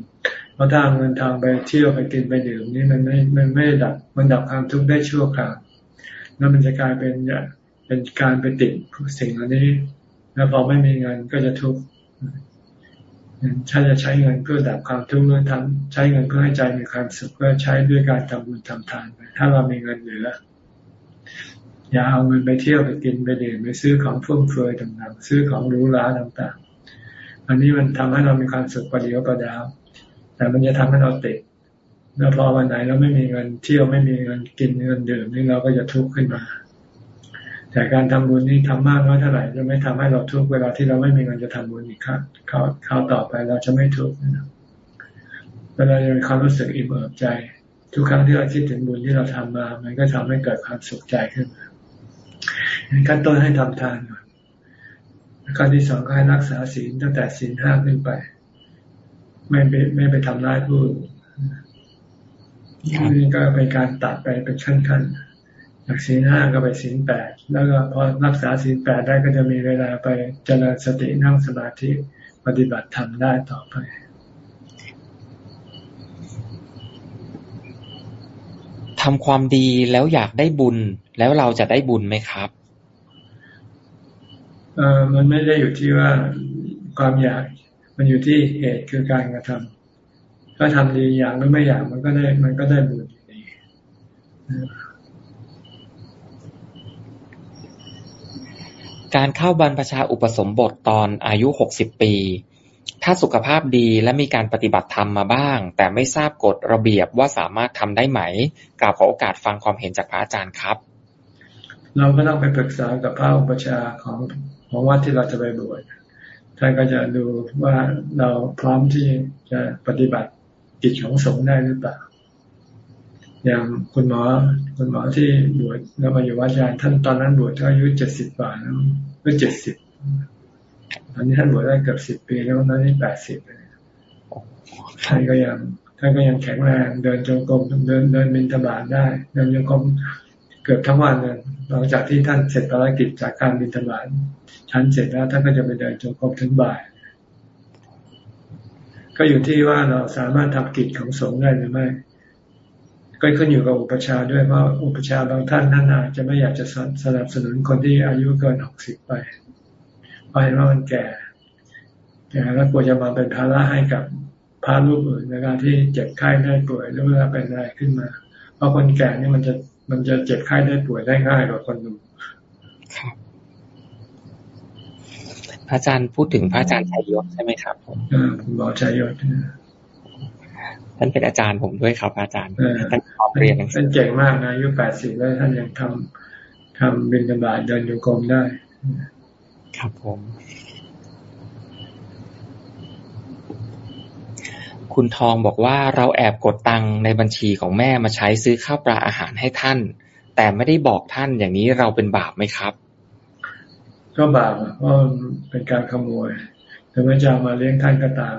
เพราะถ้าเงินทางไปเที่ยวไปกินไปดื่มนี่มันไม่มันไม่ดับมันดับความทุกข์ได้ชั่วคราวแล้วมันจะกลายเป็นเป็นการไปติดสิ่งเหล่านี้ แล้วพอไม่มีเงินก็จะทุกข์ ถ้าจะใช้เงินเพื่อดับความทุกข์หรือทำใช้เงินเพื่อให้ใจมีความสุขก็ใช้ด้วยการทำบุญทำทานไปถ้าเรามีเงินเหลืออย่าเอาเงินไปเที่ยวไปกินไปดื่มไปซื้อของฟุ่มเฟือยต่างๆ ซื้อของหรูหราต่างๆ อันนี้มันทำให้เรามีความสุขประเดียวประดาวแต่มันจะทำให้เราติดแล้วพอวันไหนเราไม่มีเงินเที่ยวไม่มีเงินกินเงินดื่มนี่เราก็จะทุกข์ขึ้นมา แต่การทำบุญนี่ทำมากน้อยเท่าไหร่จะไม่ทำให้เราทุกข์เวลาที่เราไม่มีเงินจะทำบุญอีกครั้งคราวคราต่อไปเราจะไม่ทุกข์เวลาเรามีความรู้สึกอิ่มเอิบใจ ทุกครั้งที่เราคิดถึงบุญที่เราทำมา มันก็ทำให้เกิดความสุขใจขึ้นมาขั้นต้นให้ทำทานก่อนขั้นที่สองก็ให้รักษาศีลตั้งแต่ศีลห้าขึ้นไป ไม่ไปไม่ไปทำร้ายผู้นี่ก็เป็นการตัดไปเป็นขั้นๆ จากศีลห้าก็ไปศีลแปดแล้วก็พอรักษาศีลแปดได้ก็จะมีเวลาไปเจริญสตินั่งสมาธิปฏิบัติธรรมได้ต่อไปทำความดีแล้วอยากได้บุญ แล้วเราจะได้บุญไหมครับเออมันไม่ได้อยู่ที่ว่าความอยาก มันอยู่ที่เหตุคือการกระทำถ้าทำดีอย่างหรือไม่อยากมันก็ได้ มันก็ได้บุญดี การเข้าบรรพชาอุปสมบทตอนอายุหกสิบปี ถ้าสุขภาพดีและมีการปฏิบัติธรรมมาบ้าง แต่ไม่ทราบกฎระเบียบว่าสามารถทำได้ไหมกราบขอโอกาสฟังความเห็นจากพระอาจารย์ครับ เราก็ต้องไปปรึกษากับพระอุปชาของของวัดที่เราจะไปบวชท่านก็จะดูว่าเราพร้อมที่จะปฏิบัติกิจของสงฆ์ได้หรือเปล่า อย่างคุณหมอคุณหมอที่บวชแล้วมาอยู่วัดยานท่านตอนนั้นบวชก็อายุเจ็ดสิบกว่าแล้วหรือเจ็ดสิบตอนนี้ท่านบวชได้เกือบสิบปีแล้วตอนนี้แปดสิบท่านก็ยังท่านก็ยังแข็งแรงเดินจงกรมเดินเดินบินธบาตได้เดินจงกรมเกือบทั้งวันเลยหลังจากที่ท่านเสร็จภารกิจจากการบินธบาตชั้นเสร็จแล้วท่านก็จะไปเดินจงกรมถึงบ่าย ก็อยู่ที่ว่าเราสามารถทำกิจของสงฆ์ได้หรือไม่ ก็ขึ้นอยู่กับอุปชาด้วยเพราะอุปชาบางท่านท่านอาจจะไม่อยากจะสนับสนุนคนที่อายุเกินหกสิบไปเพราะเห็นว่ามันแก่แก่แล้วกลัวจะมาเป็นภาระให้กับพระรูปอื่นในการที่เจ็บไข้ได้ป่วยหรือว่าเป็นอะไรขึ้นมา เพราะคนแก่นี่มันจะมันจะเจ็บไข้ได้ป่วยได้ง่ายกว่าคนหนุ่มครับพระอาจารย์พูดถึงพระอาจารย์ชัยยศใช่ไหมครับผมคุณหมอชัยยศ ท่านเป็นอาจารย์ผมด้วยครับ อาจารย์ท่านขอเรียนท่านเจ๋งมากนะอายุแปดสิบแล้วท่านยังทำทำบินบาตเดินอยู่กรมได้ ครับผม คุณทองบอกว่าเราแอบกดตังในบัญชีของแม่มาใช้ซื้อข้าวปลาอาหารให้ท่าน แต่ไม่ได้บอกท่านอย่างนี้เราเป็นบาปไหมครับ ก็บาปเพราะเป็นการขโมยถึงแม้จะมาเลี้ยงท่านก็ตาม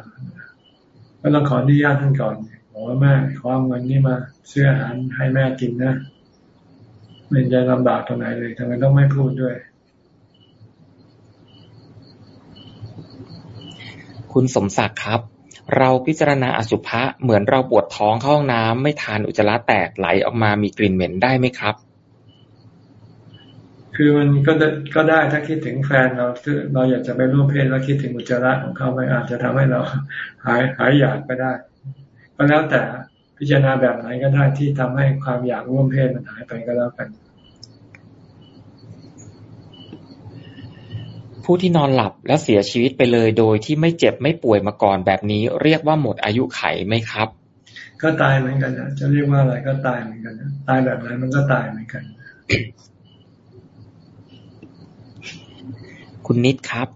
ก็ต้องขออนุญาตท่านก่อนบอกว่าแม่ขอเอาเงินนี้มาซื้ออาหารให้แม่กินนะมันจะลำบากตรงไหนเลยทำไมต้องไม่พูดด้วย คุณสมศักดิ์ครับ เราพิจารณาอสุภะเหมือนเราปวดท้องเข้าห้องน้ำไม่ทานอุจจาระแตกไหลออกมามีกลิ่นเหม็นได้ไหมครับ คือมันก็ก็ได้ถ้าคิดถึงแฟนเราเราอยากจะไปร่วมเพศแล้วคิดถึงอุจจาระของเขาไปอาจจะทำให้เราหายหายอยากก็ได้ ก็แล้วแต่พิจารณาแบบไหนก็ได้ที่ทำให้ความอยากร่วมเพศมันหายไปก็แล้วกัน ผู้ที่นอนหลับแล้วเสียชีวิตไปเลยโดยที่ไม่เจ็บไม่ป่วยมาก่อนแบบนี้ เรียกว่าหมดอายุไขไหมครับ ก็ตายเหมือนกันนะจะเรียกว่าอะไรก็ตายเหมือนกันนะตายแบบไหนมันก็ตายเหมือนกัน คุณนิดครับ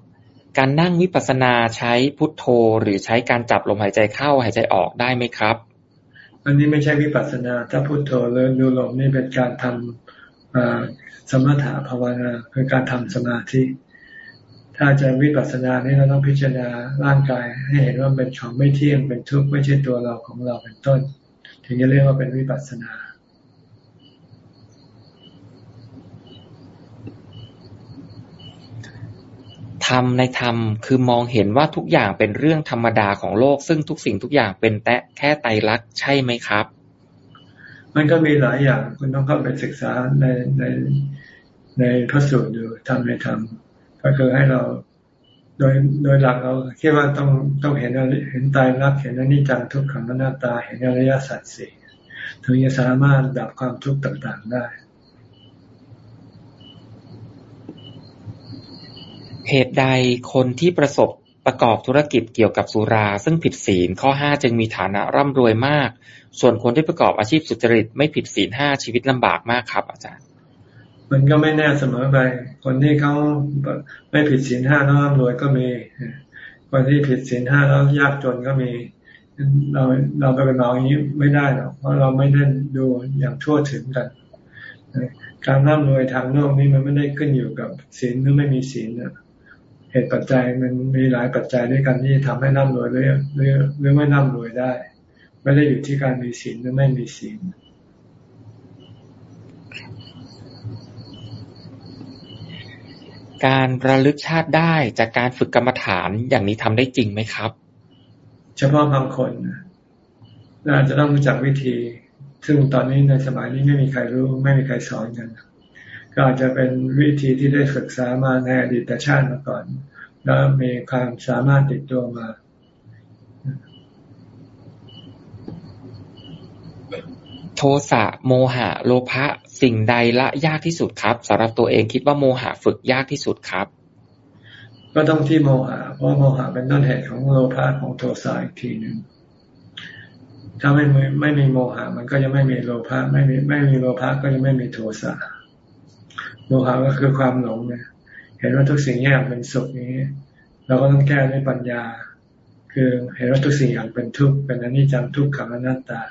การนั่งวิปัสสนาใช้พุทโธ หรือใช้การจับลมหายใจเข้าหายใจออกได้ไหมครับ อันนี้ไม่ใช่วิปัสสนาถ้าพุทโธเลิดูลมนี่เป็นการทำสมถะภาวนาคือการทำสมาธิถ้าจะวิปัสสนานี่เราต้องพิจารณาร่างกาย ให้เห็นว่าเป็นของไม่เที่ยงเป็นทุกข์ไม่ใช่ตัวเราของเราเป็นต้น ถึงจะเรียกว่าเป็นวิปัสสนา ธรรมในธรรม คือมองเห็นว่าทุกอย่างเป็นเรื่องธรรมดาของโลก ซึ่งทุกสิ่งทุกอย่างเป็นแต่แค่ไตรลักษณ์ใช่ไหมครับ มันก็มีหลายอย่างคุณต้องเข้าไปศึกษาในในในพระสูตรดูทำในธรรม ก็คือให้เราโดยโดยหลักเราคิดว่าต้องต้องเห็นเห็นตายรักเห็นอนิจจังทุกขังอนัตตา เห็นอริยสัจสี่ถึงจะสามารถดับความทุกข์ต่างๆได้ เหตุใดคนที่ประสบประกอบธุรกิจเกี่ยวกับสุราซึ่งผิดศีลข้อห้าจึงมีฐานะร่ำรวยมาก ส่วนคนที่ประกอบอาชีพสุจริตไม่ผิดศีลห้าชีวิตลำบากมากครับ อาจารย์ มันก็ไม่แน่เสมอไป คนที่เขาไม่ผิดศีลห้าแล้วร่ำรวยก็มี คนที่ผิดศีลห้าแล้วยากจนก็มี เราเราไปเป็นเราอย่างนี้ไม่ได้หรอกเพราะเราไม่ได้ดูอย่างทั่วถึงกัน การร่ำรวยทางโลกนี้มันไม่ได้ขึ้นอยู่กับศีลหรือไม่มีศีลนะ เหตุปัจจัยมันมีหลายปัจจัยด้วยกันที่ทำให้ร่ำรวยหรือหรือหรือไม่ร่ำรวยได้ ไม่ได้อยู่ที่การมีศีลหรือไม่มีศีลการระลึกชาติได้จากการฝึกกรรมฐานอย่างนี้ทำได้จริงไหมครับ เฉพาะบางคนเราจะต้องรู้จักวิธี ซึ่งตอนนี้ในสมัยนี้ไม่มีใครรู้ ไม่มีใครสอนกัน ก็อาจจะเป็นวิธีที่ได้ศึกษามาในอดีตชาติมาก่อน แล้วมีความสามารถติดตัวมา โทสะโมหะ โลภะสิ่งใดละยากที่สุดครับสำหรับตัวเองคิดว่าโมหะฝึกยากที่สุดครับ ก็ต้องที่โมหะเพราะโมหะเป็นต้นเหตุของโลภะของโทสะอีกทีหนึ่งถ้าไม่ไม่มีโมหะมันก็จะไม่มีโลภะไม่มีไม่มีโลภะก็จะไม่มีโทสะโม หะก็คือความหลงเนี่ยเห็นว่าทุกสิ่งอย่างเป็นสุขนี้ เราก็ต้องแก้ด้วยปัญญา คือเห็นว่าทุกสิ่งอย่างเป็นทุกข์เป็นอนิจจังทุกขังอนัตตา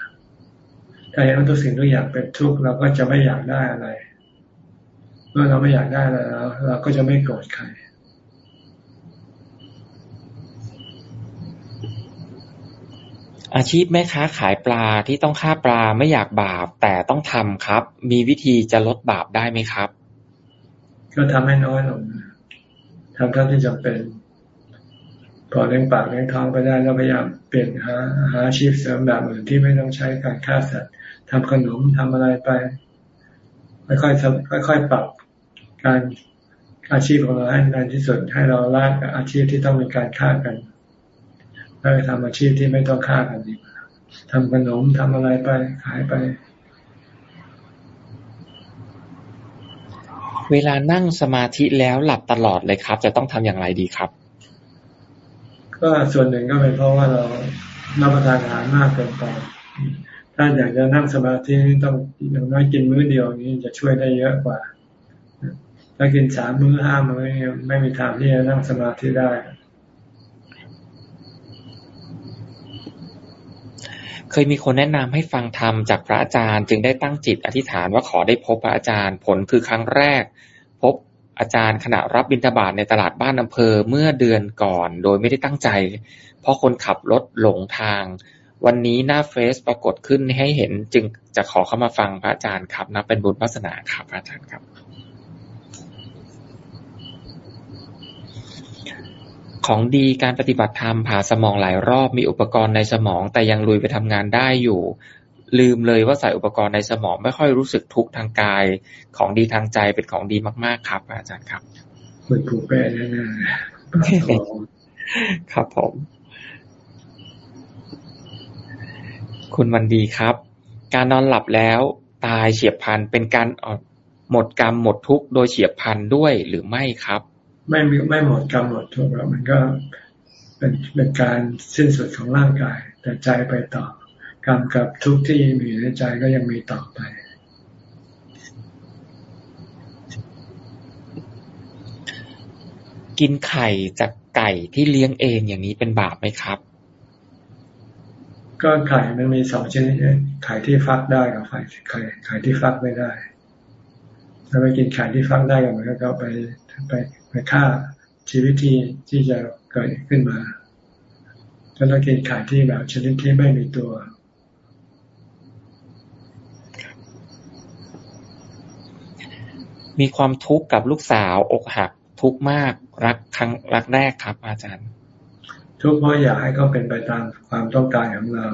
ถ้าเห็นว่าทุกสิ่งทุกอย่างเป็นทุกข์เราก็จะไม่อยากได้อะไร เมื่อเราไม่อยากได้อะไรแล้วเราก็จะไม่โกรธใครอาชีพแม่ค้าขายปลาที่ต้องฆ่าปลาไม่อยากบาปแต่ต้องทำครับ มีวิธีจะลดบาปได้ไหมครับ ก็ทำให้น้อยลงทำเท่าที่จำเป็น พอเลี้ยงปากเลี้ยงท้องไปได้แล้วพยายามเปลี่ยนหาหาอาชีพเสริมแบบอื่นที่ไม่ต้องใช้การฆ่าสัตว์ทำขนมทำอะไรไป ค่อยๆค่อย ๆ ปรับการอาชีพของเราให้นานที่สุดให้เราละอาชีพที่ต้องมีการฆ่ากันแล้วไปทำอาชีพที่ไม่ต้องฆ่ากันดีกว่าทำขนมทำอะไรไปขายไป เวลานั่งสมาธิแล้วหลับตลอดเลยครับ จะต้องทำอย่างไรดีครับ ก็ส่วนหนึ่งก็เป็นเพราะว่าเรารับประทานอาหารมากเกินไปถ้าอยากจะนั่งสมาธิต้องอย่างน้อยกินมื้อเดียวนี้จะช่วยได้เยอะกว่า ถ้ากินสามมื้อห้ามื้อไม่มีทางที่จะนั่งสมาธิได้ เคยมีคนแนะนำให้ฟังธรรมจากพระอาจารย์ จึงได้ตั้งจิตอธิษฐานว่าขอได้พบพระอาจารย์ ผลคือครั้งแรก พบอาจารย์ขณะรับบิณฑบาตในตลาดบ้านอำเภอเมื่อเดือนก่อน โดยไม่ได้ตั้งใจ เพราะคนขับรถหลงทาง วันนี้หน้าเฟซปรากฏขึ้นให้เห็นจึงจะขอเข้ามาฟังพระอาจารย์ครับนับเป็นบุญวาสนาครับพระอาจารย์ครับ ของดีการปฏิบัติธรรมผ่าสมองหลายรอบมีอุปกรณ์ในสมอง แต่ยังลุยไปทำงานได้อยู่ ลืมเลยว่าใส่อุปกรณ์ในสมองไม่ค่อยรู้สึกทุกข์ทางกาย ของดีทางใจเป็นของดีมาก ๆ ครับ อาจารย์ครับคุณผูกแปรแน่ๆครับผม คุณวันดีครับ การนอนหลับแล้วตายเฉียบพลันเป็นการหมดกรรมหมดทุกข์โดยเฉียบพลันด้วยหรือไม่ครับ ไม่มีไม่หมดกรรมหมดทุกข์แล้วมันก็เป็นเป็นการสิ้นสุดของร่างกาย แต่ใจไปต่อกรรมกับทุกข์ที่มีในใจก็ยังมีต่อไปกินไข่จากไก่ที่เลี้ยงเองอย่างนี้เป็นบาปไหมครับ ก็ไข่มันมีสองชนิดไข่ที่ฟักได้กับไข่ไข่ไข่ที่ฟักไม่ได้ ถ้าไปกินไข่ที่ฟักได้ก็มันก็ไปไป ไปฆ่าชีวิตที่ที่จะเกิดขึ้นมาถ้าเรากินไข่ที่แบบชนิดที่ไม่มีตัวมีความทุกข์กับลูกสาว อกหักทุกข์มากรักครั้งรักแรกครับ อาจารย์ ทุกข์เพราะอยากให้เขาเป็นไปตามความต้องการของเรา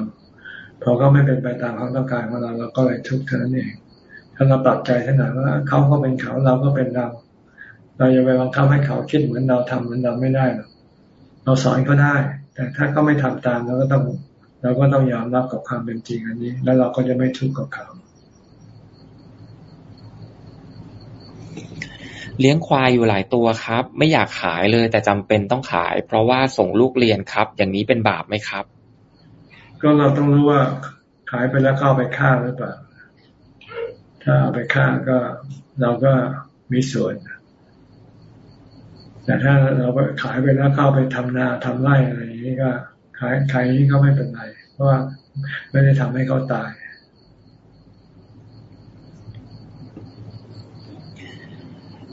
พอเขาไม่เป็นไปตามความต้องการของเราเราก็เลยทุกข์เท่านั้นเอง ถ้าเราปรับใจขนาดว่าเขาก็เป็นเขาเราก็เป็นเรา เราอย่าไปบังคับให้เขาคิดเหมือนเราทำเหมือนเราไม่ได้หรอกเราสอนก็ได้ แต่ถ้าเขาไม่ทำตามเราก็ต้องเราก็ต้องยอมรับกับความเป็นจริงอันนี้ แล้วเราก็จะไม่ทุกข์กับเขา เลี้ยงควายอยู่หลายตัวครับ ไม่อยากขายเลยแต่จำเป็นต้องขาย เพราะว่าส่งลูกเรียนครับ อย่างนี้เป็นบาปไหมครับ ก็เราต้องรู้ว่าขายไปแล้วเข้าไปฆ่าหรือเปล่า ถ้าเอาไปฆ่าก็เราก็มีส่วน แต่ถ้าเราขายไปแล้วเข้าไปทำนาทำไร่อะไรอย่างนี้ก็ขายขายนี้ก็ไม่เป็นไร เพราะว่าไม่ได้ทำให้เขาตาย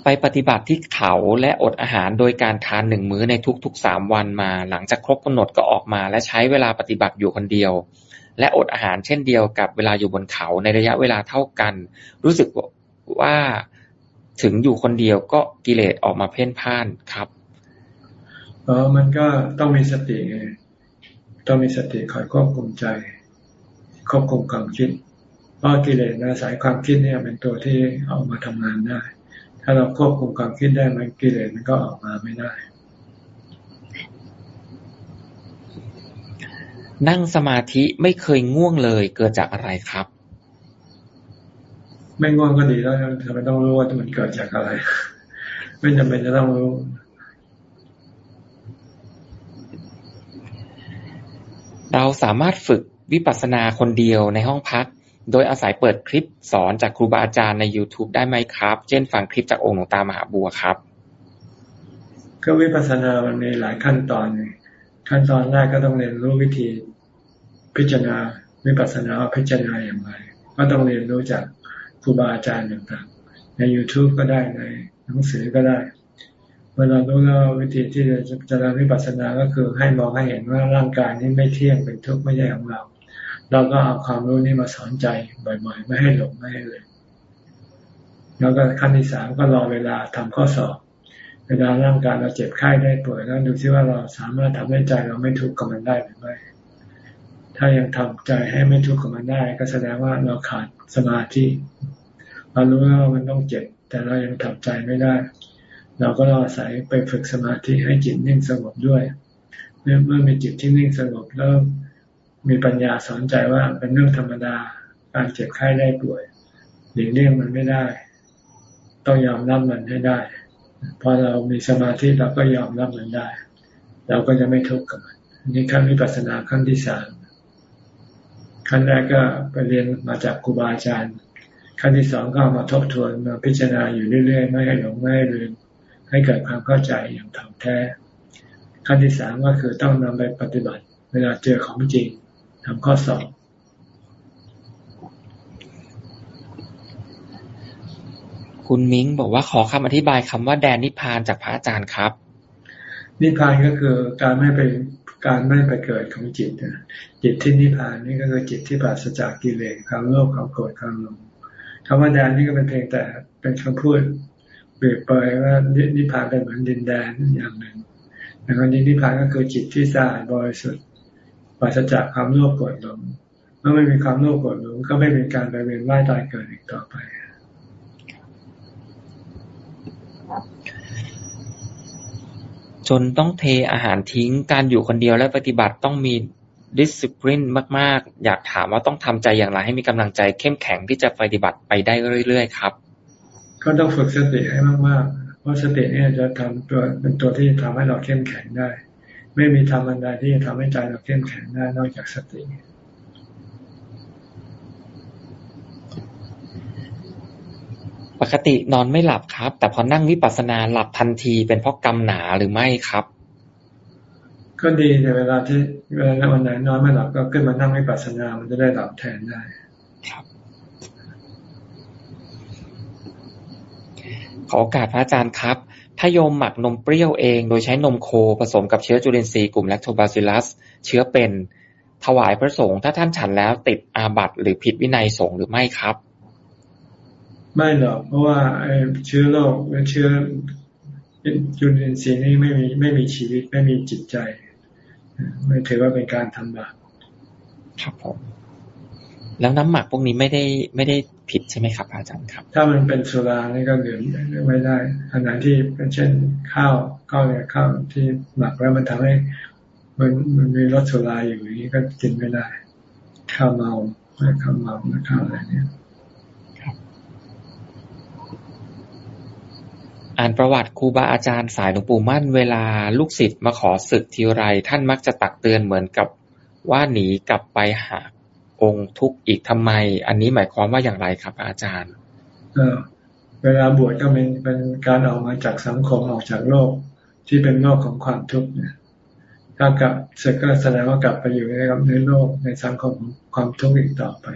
ไปปฏิบัติที่เขาและอดอาหารโดยการทานหนึ่งมื้อในทุกๆสามวันมา หลังจากครบกำหนดก็ออกมา และใช้เวลาปฏิบัติอยู่คนเดียว และอดอาหารเช่นเดียวกับเวลาอยู่บนเขาในระยะเวลาเท่ากัน รู้สึกว่า ถึงอยู่คนเดียวก็กิเลสออกมาเพ่นพ่านครับเออมันก็ต้องมีสติไงต้องมีสติคอยควบคุมใจควบคุมความคิด เพราะกิเลสอาศัยความคิดเนี่ยเป็นตัวที่เอามาทำงานได้ ถ้าเราควบคุมความคิดได้มันกิเลสมันก็ออกมาไม่ได้ นั่งสมาธิไม่เคยง่วงเลยเกิดจากอะไรครับ ไม่ง่วงก็ดีแล้วทำไมต้องรู้ว่ามันเกิดจากอะไร ไม่จำเป็นจะต้องรู้เราสามารถฝึกวิปัสสนาคนเดียวในห้องพัก โดยอาศัยเปิดคลิปสอนจากครูบาอาจารย์ใน YouTube ได้ไหมครับ เช่นฟังคลิปจากองค์หลวงตามหาบัวครับ ก็วิปัสสนามันมีหลายขั้นตอนขั้นตอนแรกก็ต้องเรียนรู้วิธีพิจารณาวิปัสสนาพิจารณาอย่างไร ก็ต้องเรียนรู้จากค รูบาอาจารย์ต่างๆ ใน YouTube ก็ได้ในหนังสือก็ได้เวลารู้แล้ววิธีที่จะเจริญวิปัสสนาก็คือให้มองให้เห็นว่าร่างกายนี้ไม่เที่ยงเป็นทุกข์ไม่ใช่ของเรา เราก็เอาความรู้นี้มาสอนใจบ่อยๆ ไม่ให้หลงไม่ให้เลยแล้วก็ขั้นที่สามก็รอเวลาทำข้อสอบ เวลาร่างกายเราเจ็บไข้ได้ป่วยแล้วดูซิว่าเราสามารถทำให้ใจเราไม่ทุกข์กับมันได้หรือไม่ ถ้ายังทำใจให้ไม่ทุกข์กับมันได้ ก็แสดงว่าเราขาดสมาธิเรารู้ว่ามันต้องเจ็บ แต่เรายังทำใจไม่ได้ เราก็ต้ออาศัยไปฝึกสมาธิให้จิตนิ่งสงบด้วยเมื่อมีจิตที่นิ่งสงบแล้วมีปัญญาสอนใจว่าเป็นเรื่องธรรมดา การเจ็บไข้ได้ป่วยหลีกเลี่ยงมันไม่ได้ ต้องยอมรับมันให้ได้ พอเรามีสมาธิเราก็ยอมรับมันได้ เราก็จะไม่ทุกข์กับมันนี่ขั้นวิปัสสนาขั้นที่สาม ขั้นแรกก็ไปเรียนมาจากครูบาอาจารย์ ขั้นที่สองก็มาทบทวนมาพิจารณาอยู่เรื่อยๆ ไม่ให้หลงไม่ให้ลืมให้เกิดความเข้าใจอย่างถ่องแท้ ขั้นที่สามก็คือต้องนำไปปฏิบัติ เวลาเจอของจริงทำข้อสอบคุณมิ้งบอกว่าขอคำอธิบายคำว่าแดนนิพพานจากพระอาจารย์ครับ นิพพานก็คือการไม่ไป การไม่ไปเกิดของจิตจิตที่นิพพานนี่ก็คือจิตที่ปราศจากกิเลสความโลภความโกรธความหลงคำว่าแดนนี่ก็เป็นเพียงแต่เป็นคำพูดเปรียบเปยว่านิพพานเป็นเหมือนดินแดนอย่างหนึ่งแต่คำนี้นิพพานก็คือจิตที่สะอาดบริสุทธิ์ปราศจากความโลภโกรธหลงเมื่อไม่มีความโลภโกรธหลงก็ไม่เป็นการไปเวียนว่ายตายเกิดอีกต่อไป จนต้องเทอาหารทิ้ง การอยู่คนเดียวและปฏิบัติต้องมีดิสซิปลินมาก ๆ อยากถามว่าต้องทำใจอย่างไรให้มีกำลังใจเข้มแข็งที่จะปฏิบัติไปได้เรื่อย ๆ ครับ ก็ต้องฝึกสติให้มากๆ เพราะสติเนี่ยจะทำตัวเป็นตัวที่ทำให้เราเข้มแข็งได้ ไม่มีทำอันใดที่จะทำให้ใจเราเข้มแข็งได้นอกจากสติ ปกตินอนไม่หลับครับ แต่พอนั่งวิปัสสนาหลับทันที เป็นเพราะกรรมหนาหรือไม่ครับ ก็ดีในเวลาที่เวลาวันไหนนอนไม่หลับก็ขึ้นมานั่งวิปัสสนามันจะได้หลับแทนได้ครับขอโอกาสพระอาจารย์ครับ ถ้าโยมหมักนมเปรี้ยวเอง โดยใช้นมโคผสมกับเชื้อจุลินทรีย์กลุ่มแลคโทบาซิลัส เชื้อเป็น ถวายพระสงฆ์ถ้าท่านฉันแล้วติดอาบัตหรือผิดวินัยสงฆ์หรือไม่ครับ ไม่หรอกเพราะว่าเชื้อโรคหรือเชื้อจุลินทรีย์นี้ไม่มีไม่มีชีวิตไม่มีจิตใจไม่ถือว่าเป็นการทำบาปครับผมแล้วน้ำหมักพวกนี้ไม่ได้ไม่ได้ผิดใช่ไหมครับอาจารย์ครับ ถ้ามันเป็นสุรานี่ก็ดื่มไม่ได้ขณะที่เป็นเช่นข้าวข้าวเนี่ยข้าวที่หมักแล้วมันทำให้ มันมันมีรสสุราอยู่อย่างนี้ก็กินไม่ได้ข้าวเมาข้าวเมาข้าวอะไรเนี่ย อ่านประวัติครูบาอาจารย์สายหลวงปู่มั่นเวลาลูกศิษย์มาขอศึกทีไร ท่านมักจะตักเตือนเหมือนกับว่าหนีกลับไปหาองค์ทุกข์อีกทำไม อันนี้หมายความว่าอย่างไรครับ อาจารย์เออเวลาบวชก็เป็นเป็นการออกมาจากสังคมออกจากโลกที่เป็นโลกของความทุกข์เนี่ยถ้ากลับเสร็จก็แสดงว่ากลับไปอยู่ในในโลกในสังคมของความทุกข์อีกต่อไป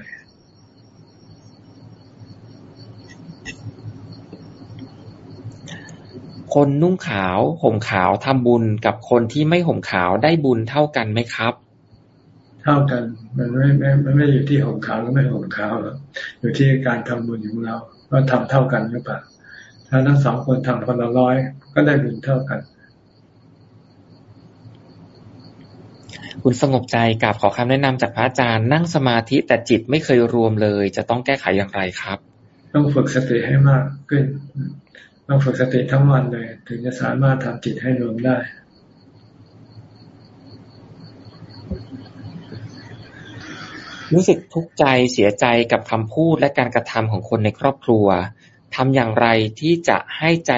คนนุ่งขาว ห่มขาวทำบุญกับคนที่ไม่ห่มขาวได้บุญเท่ากันไหมครับ เท่ากัน มันไม่ไม่ไม่ไม่อยู่ที่ห่มขาวหรือไม่ห่มขาวหรอกอยู่ที่การทำบุญของเราว่าทำเท่ากันหรือเปล่าถ้าทั้งสองคนทำคนละร้อยก็ได้บุญเท่ากัน คุณสงบใจกับขอคำแนะนำจากพระอาจารย์ นั่งสมาธิแต่จิตไม่เคยรวมเลย จะต้องแก้ไขอย่างไรครับ ต้องฝึกสติให้มากขึ้น ต้องฝึกสติทั้งวันเลย ถึงจะสามารถทำจิตให้รวมได้รู้สึกทุกข์ใจเสียใจกับคำพูดและการกระทำของคนในครอบครัวทำอย่างไรที่จะให้ใจ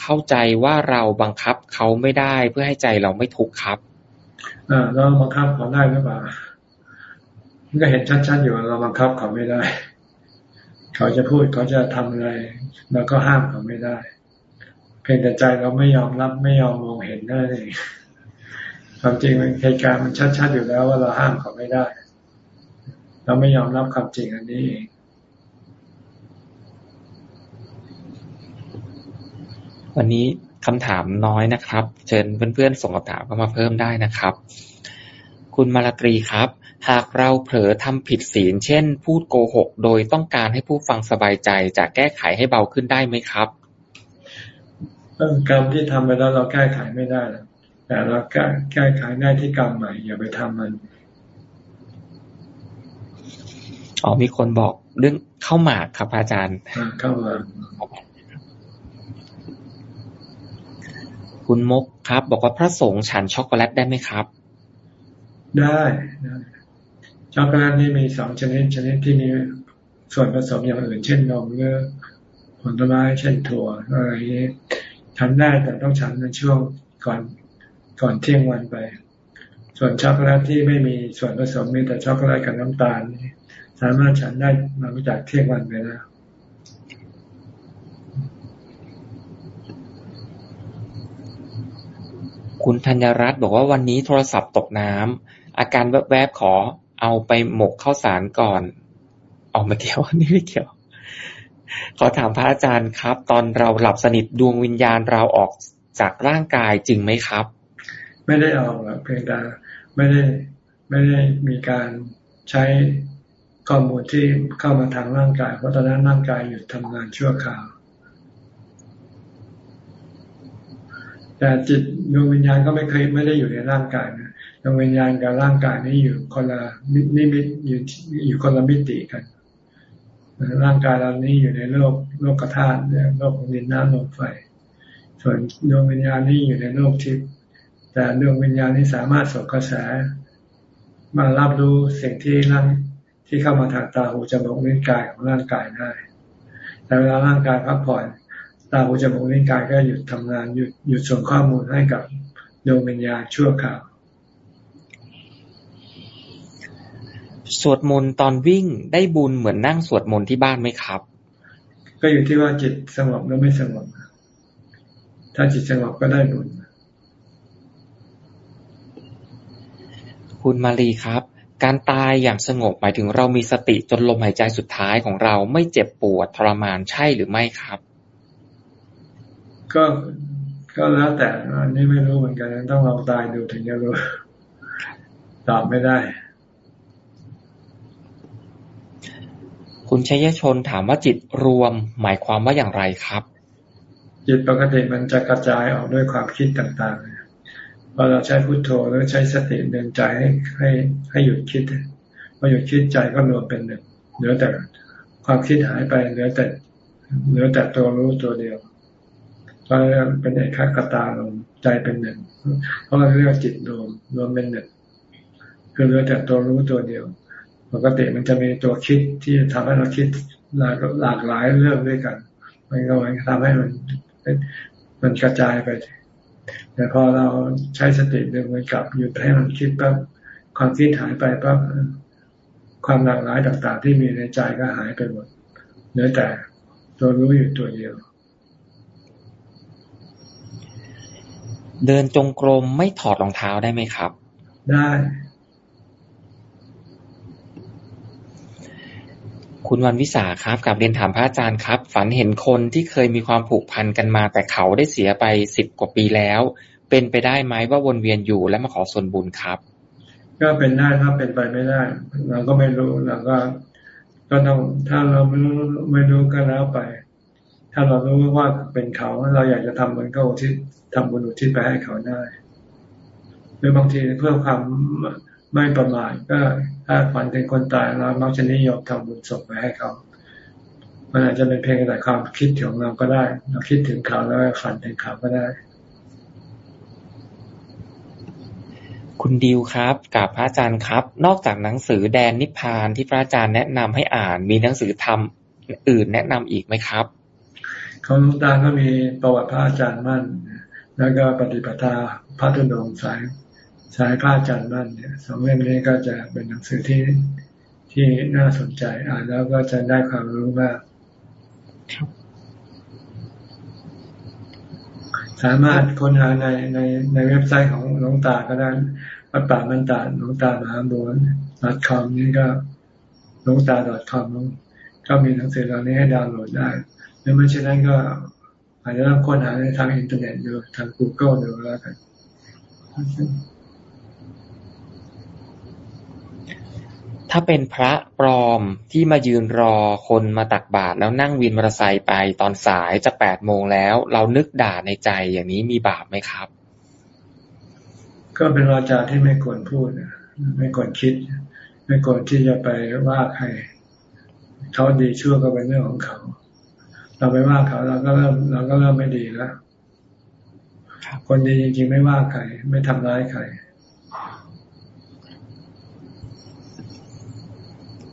เข้าใจว่าเราบังคับเขาไม่ได้เพื่อให้ใจเราไม่ทุกข์ครับอ่าเราบังคับเขาได้หรือเปล่ามันก็เห็นชัดๆอยู่เราบังคับเขาไม่ได้ เขาจะพูดเขาจะทำอะไรเราก็ห้ามเขาไม่ได้ พียงแต่ใจเราไม่ยอมรับไม่ยอมมองเห็นนั่นเองความจริงมันเหตุการณ์มันชัดๆอยู่แล้วว่าเราห้ามเขาไม่ได้ เราไม่ยอมรับความจริงอันนี้เองวันนี้คำถามน้อยนะครับ เชิญเพื่อนๆส่งคำถามเข้ามาเพิ่มได้นะครับ คุณมาลตรีครับ หากเราเผลอทำผิดศีล เช่น พูดโกหก โดยต้องการให้ผู้ฟังสบายใจจะแก้ไขให้เบาขึ้นได้ไหมครับ กรรมที่ทำไปแล้วเราแก้ไขไม่ได้แต่เราแก้แก้ไขได้ที่กรรมใหม่ อย่าไปทำมันอ๋อมีคนบอกเรื่องเข้าหมากครับอาจารย์เข้ามาคุณมกครับ บอกว่าพระสงฆ์ฉันช็อกโกแลตได้ไหมครับได้ช็อกโกแลตนี่มีสองชนิดชนิดที่มีส่วนผสมอย่างอื่น เช่นนมหรือผลไม้เช่นถั่วอะไรนี้ ฉันได้แต่ต้องฉันในช่วงก่อนก่อนเที่ยงวันไป ส่วนช็อกโกแลตที่ไม่มีส่วนผสมมีแต่ช็อกโกแลตกับน้ำตาลนี่สามารถฉันได้มาจากเที่ยงวันไปแล้วคุณธัญรัตน์บอกว่าวันนี้โทรศัพท์ตกน้ำอาการแวบๆขอเอาไปหมกข้าวสารก่อน ออกมาเกี่ยวนี่ไม่เกี่ยว ขอถามพระอาจารย์ครับ ตอนเราหลับสนิทดวงวิญญาณเราออกจากร่างกายจริงไหมครับ ไม่ได้ออกเพียงแต่ไม่ได้ไม่ได้มีการใช้ข้อมูลที่เข้ามาทางร่างกาย เพราะตอนนั้นร่างกายหยุดทำงานชั่วคราวแต่จิตดวงวิญญาณก็ไม่เคยไม่ได้อยู่ในร่างกายนะดวงวิญญาณกับร่างกายนี่อยู่คนละนิมิตอยู่อยู่คนละมิติกัน ร่างกายเรานี้อยู่ในโลกโลกธาตุโลกของดินน้ำลมไฟ ส่วนดวงวิญญาณนี้อยู่ในโลกทิพย์แต่ดวงวิญญาณนี้สามารถส่งกระแสมารับรู้สิ่งที่ร่างที่เข้ามาทางตาหูจมูกลิ้นกายของร่างกายได้ แต่เวลาร่างกายพักผ่อน ตาหูจมูกลิ้นกายก็หยุดทำงานหยุดหยุดส่งข้อมูลให้กับดวงวิญญาณชั่วคราว สวดมนต์ตอนวิ่งได้บุญเหมือนนั่งสวดมนต์ที่บ้านไหมครับ ก็อยู่ที่ว่าจิตสงบหรือไม่สงบ ถ้าจิตสงบก็ได้บุญ คุณมารีครับ การตายอย่างสงบหมายถึงเรามีสติจนลมหายใจสุดท้ายของเราไม่เจ็บปวดทรมานใช่หรือไม่ครับ ก็ก็แล้วแต่อันนี้ไม่รู้เหมือนกันต้องลองตายดูถึงจะรู้ตอบไม่ได้ คุณชัยชนถามว่าจิตรวม หมายความว่าอย่างไรครับ จิตปกติมันจะกระจายออกด้วยความคิดต่างๆพอเราใช้พุโทโธหรือใช้สติเดินใจให้ให้ให้หยุดคิดพอหยุดคิดใจก็รวมเป็นหนึ่งเหลือแต่ความคิดหายไปเหลือแต่เหลือแต่ตัวรู้ตัวเดียวก็เป็นเอกขตาลงใจเป็นหนึ่งเพราะเราเรียกจิตรวมรวมเป็นหนึ่งคือเหลือแต่ตัวรู้ตัวเดียว ปกติมันจะมีตัวคิดที่ทำให้เราคิดหลากหลากหลายเรื่องด้วยกัน มันก็ทำให้มันมันกระจายไป แต่พอเราใช้สติดึงมันกลับหยุดให้มันคิดปั๊บความคิดหายไปปั๊บความหลากหลายต่างๆ ที่มีในใจก็หายไปหมดเหลือแต่ตัวรู้อยู่ตัวเดียว เดินจงกรมไม่ถอดรองเท้าได้ไหมครับ ได้ คุณวันวิสาครับกับเรียนถามพระอาจารย์ครับ ฝันเห็นคนที่เคยมีความผูกพันกันมา แต่เขาได้เสียไปสิบกว่าปีแล้ว เป็นไปได้ไหมว่าวนเวียนอยู่และมาขอส่วนบุญครับ ก็เป็นได้ถ้าเป็นไปไม่ได้ เราก็ไม่รู้เราก็ ก็ต้องถ้าเราไม่รู้ไม่รู้ก็แล้วไป ถ้าเรารู้ว่าเป็นเขาเราอยากจะทำมันก็อุทิศทำบุญอุทิศไปให้เขาได้หรือบางทีเพื่อความไม่ประมาทก็ ถ้าฝันถึงคนตายเรามักจะนิยมทำบุญศพไปให้เขา มันอาจจะเป็นเพียงแต่ความคิดของเราก็ได้ เราคิดถึงเขาแล้วฝันถึงเขาก็ได้ คุณดิวครับกับพระอาจารย์ครับ นอกจากหนังสือแดนนิพพานที่พระอาจารย์แนะนำให้อ่าน มีหนังสือธรรมอื่นแนะนำอีกไหมครับของลุงตาก็มีประวัติพระอาจารย์มั่น แล้วก็ปฏิปทาพระตุดงสาย สายพระอาจารย์มั่นเนี่ยสองเล่มนี้ก็จะเป็นหนังสือที่ที่น่าสนใจอ่านแล้วก็จะได้ความรู้มากสามารถค้นหาในในในเว็บไซต์ของหลวงตาก็ได้วัดป่าบ้านตาดหลวงตามหาบัว .com นี่ก็หลวงตา .com ก็มีหนังสือเหล่านี้ให้ดาวน์โหลดได้หรือไม่เช่นนั้นก็อาจจะต้องค้นหาในทางอินเทอร์เน็ตดูทาง Google ดูแล้วกัน ถ้าเป็นพระปลอมที่มายืนรอคนมาตักบาตรแล้วนั่งวินมอเตอร์ไซค์ไปตอนสายจะแปดโมงแล้ว เรานึกด่าในใจอย่างนี้มีบาปไหมครับ ก็เป็นวาจาที่ไม่ควรพูดไม่ควรคิด ไม่ควรที่จะไปว่าใครเขาดีชั่วก็เป็นเรื่องของเขา เราไปว่าเขาเราก็เริ่มเราก็เริ่มไม่ดีแล้วคนดีจริงๆไม่ว่าใครไม่ทำร้ายใคร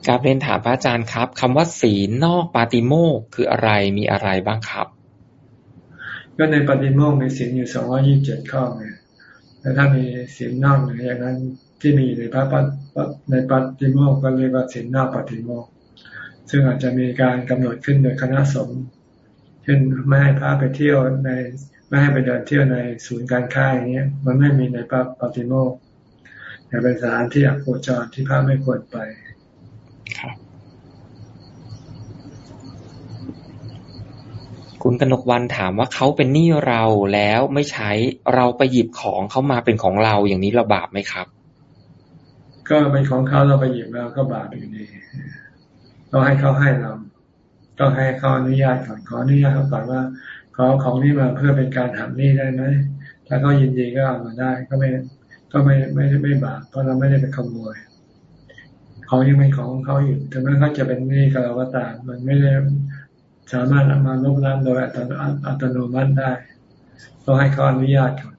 กราบเรียนถามพระอาจารย์ครับคำว่าศีลนอกปาติโมกคืออะไรมีอะไรบ้างครับ ก็ในปาติโมกมีศีลอยู่สองร้อยี่สิบเจ็ดข้อไงแล้วถ้ามีศีลนอกหรืออย่างนั้นที่มีในพระในปาติโมกก็เรียกว่าศีลนอกปาติโมกซึ่งอาจจะมีการกำหนดขึ้นโดยคณะสงฆ์เช่นไม่ให้พระไปเที่ยวในไม่ให้ไปเดินเที่ยวในศูนย์การค้าอย่างเงี้ยมันไม่มีในพระปฏิโมกแต่เป็นสถานที่อักโคจรที่พระไม่ควรไป คุณกนกวันถามว่าเขาเป็นหนี้เราแล้วไม่ใช้เราไปหยิบของเขามาเป็นของเราอย่างนี้เราบาปไหมครับ ก็เป็นของเขาเราไปหยิบมาก็บาปอยู่ดีต้องให้เขาให้เราต้องให้เขาอนุญาตก่อนขออนุญาตเขาก่อนว่าขอของนี้มาเพื่อเป็นการหักหนี้ได้ไหมถ้าเขายินดีก็เอามาได้ ก็ไม่ก็ไม่ไม่ไม่บาปเพราะเราไม่ได้ไปขโมยเของยังเป็นของเขาอยู่ถึงแม้เขาจะเป็นหนี้กับเราก็ตามมันไม่ได้ สามารถมาลบล้างโดยอัตโนมัติได้ ต้องให้เขาอนุญาตก่อน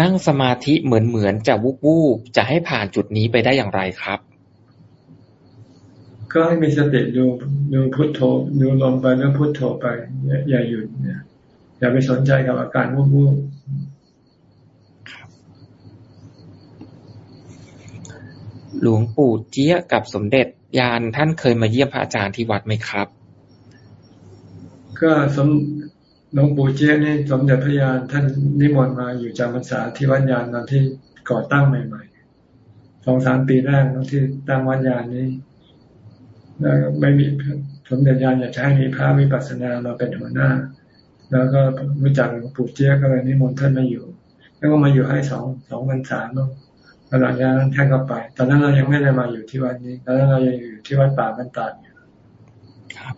นั่งสมาธิเหมือนเหมือนจะวุบวูบจะให้ผ่านจุดนี้ไปได้อย่างไรครับ ก็ให้มีสติดูดูพุทโธดูลมไปแล้วพุทโธไป อย่าหยุดเนี่ยอย่าไปสนใจกับอาการวุบวูบหลวงปู่เจี๊ยกับสมเด็จ ยานท่านเคยมาเยี่ยมพระอาจารย์ที่วัดไหมครับ ก็สมหลวงปู่เจี๊ยนี่สมเด็จพระยานท่านนิมนต์มาอยู่จำพรรษาที่วัดยานตอนที่ก่อตั้งใหม่ๆสองสามปีแรกตอนที่ตั้งวัดยานนี้แล้วไม่มีสมเด็จยานอยากจะให้มีพระวิปัสสนามาเป็นหัวหน้า แล้วก็รู้จักหลวงปู่เจี๊ยก็เลยนิมนต์ท่านมาอยู่ แล้วก็มาอยู่ให้สองสองพรรษาเนาะ หลังจากนั้นท่านก็ไป ตอนนั้นเรายังไม่ได้มาอยู่ที่วัดนี้ ตอนนั้นเรายังอยู่ที่วัดป่าบรรดาอยู่ครับ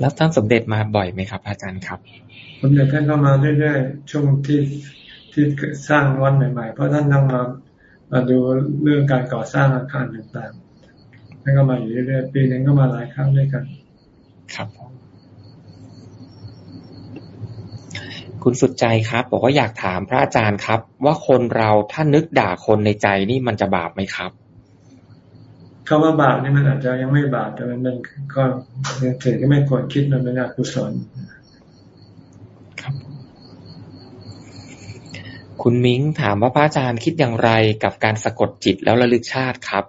แล้วท่านสมเด็จมาบ่อยไหมครับ อาจารย์ครับ สมเด็จท่านก็มาเรื่อยๆ ช่วงที่ที่สร้างวัดใหม่ ๆ เพราะท่านนั่งมามาดูเรื่องการก่อสร้างอาคารต่างๆ ท่านก็มาอยู่เรื่อยๆ ปีนึงก็มาหลายครั้งด้วยกัน ครับ คุณสุดใจครับ บอกว่าอยากถามพระอาจารย์ครับ ว่าคนเราถ้านึกด่าคนในใจนี่มันจะบาปไหมครับคำว่าบาปนี่มันอาจจะยังไม่บาปแต่มันเป็นก็ยังถือก็ไม่ควรคิดมันเป็นอกุศลครับคุณมิ้งถามว่าพระอาจารย์คิดอย่างไรกับการสะกดจิตแล้วระลึกชาติครับ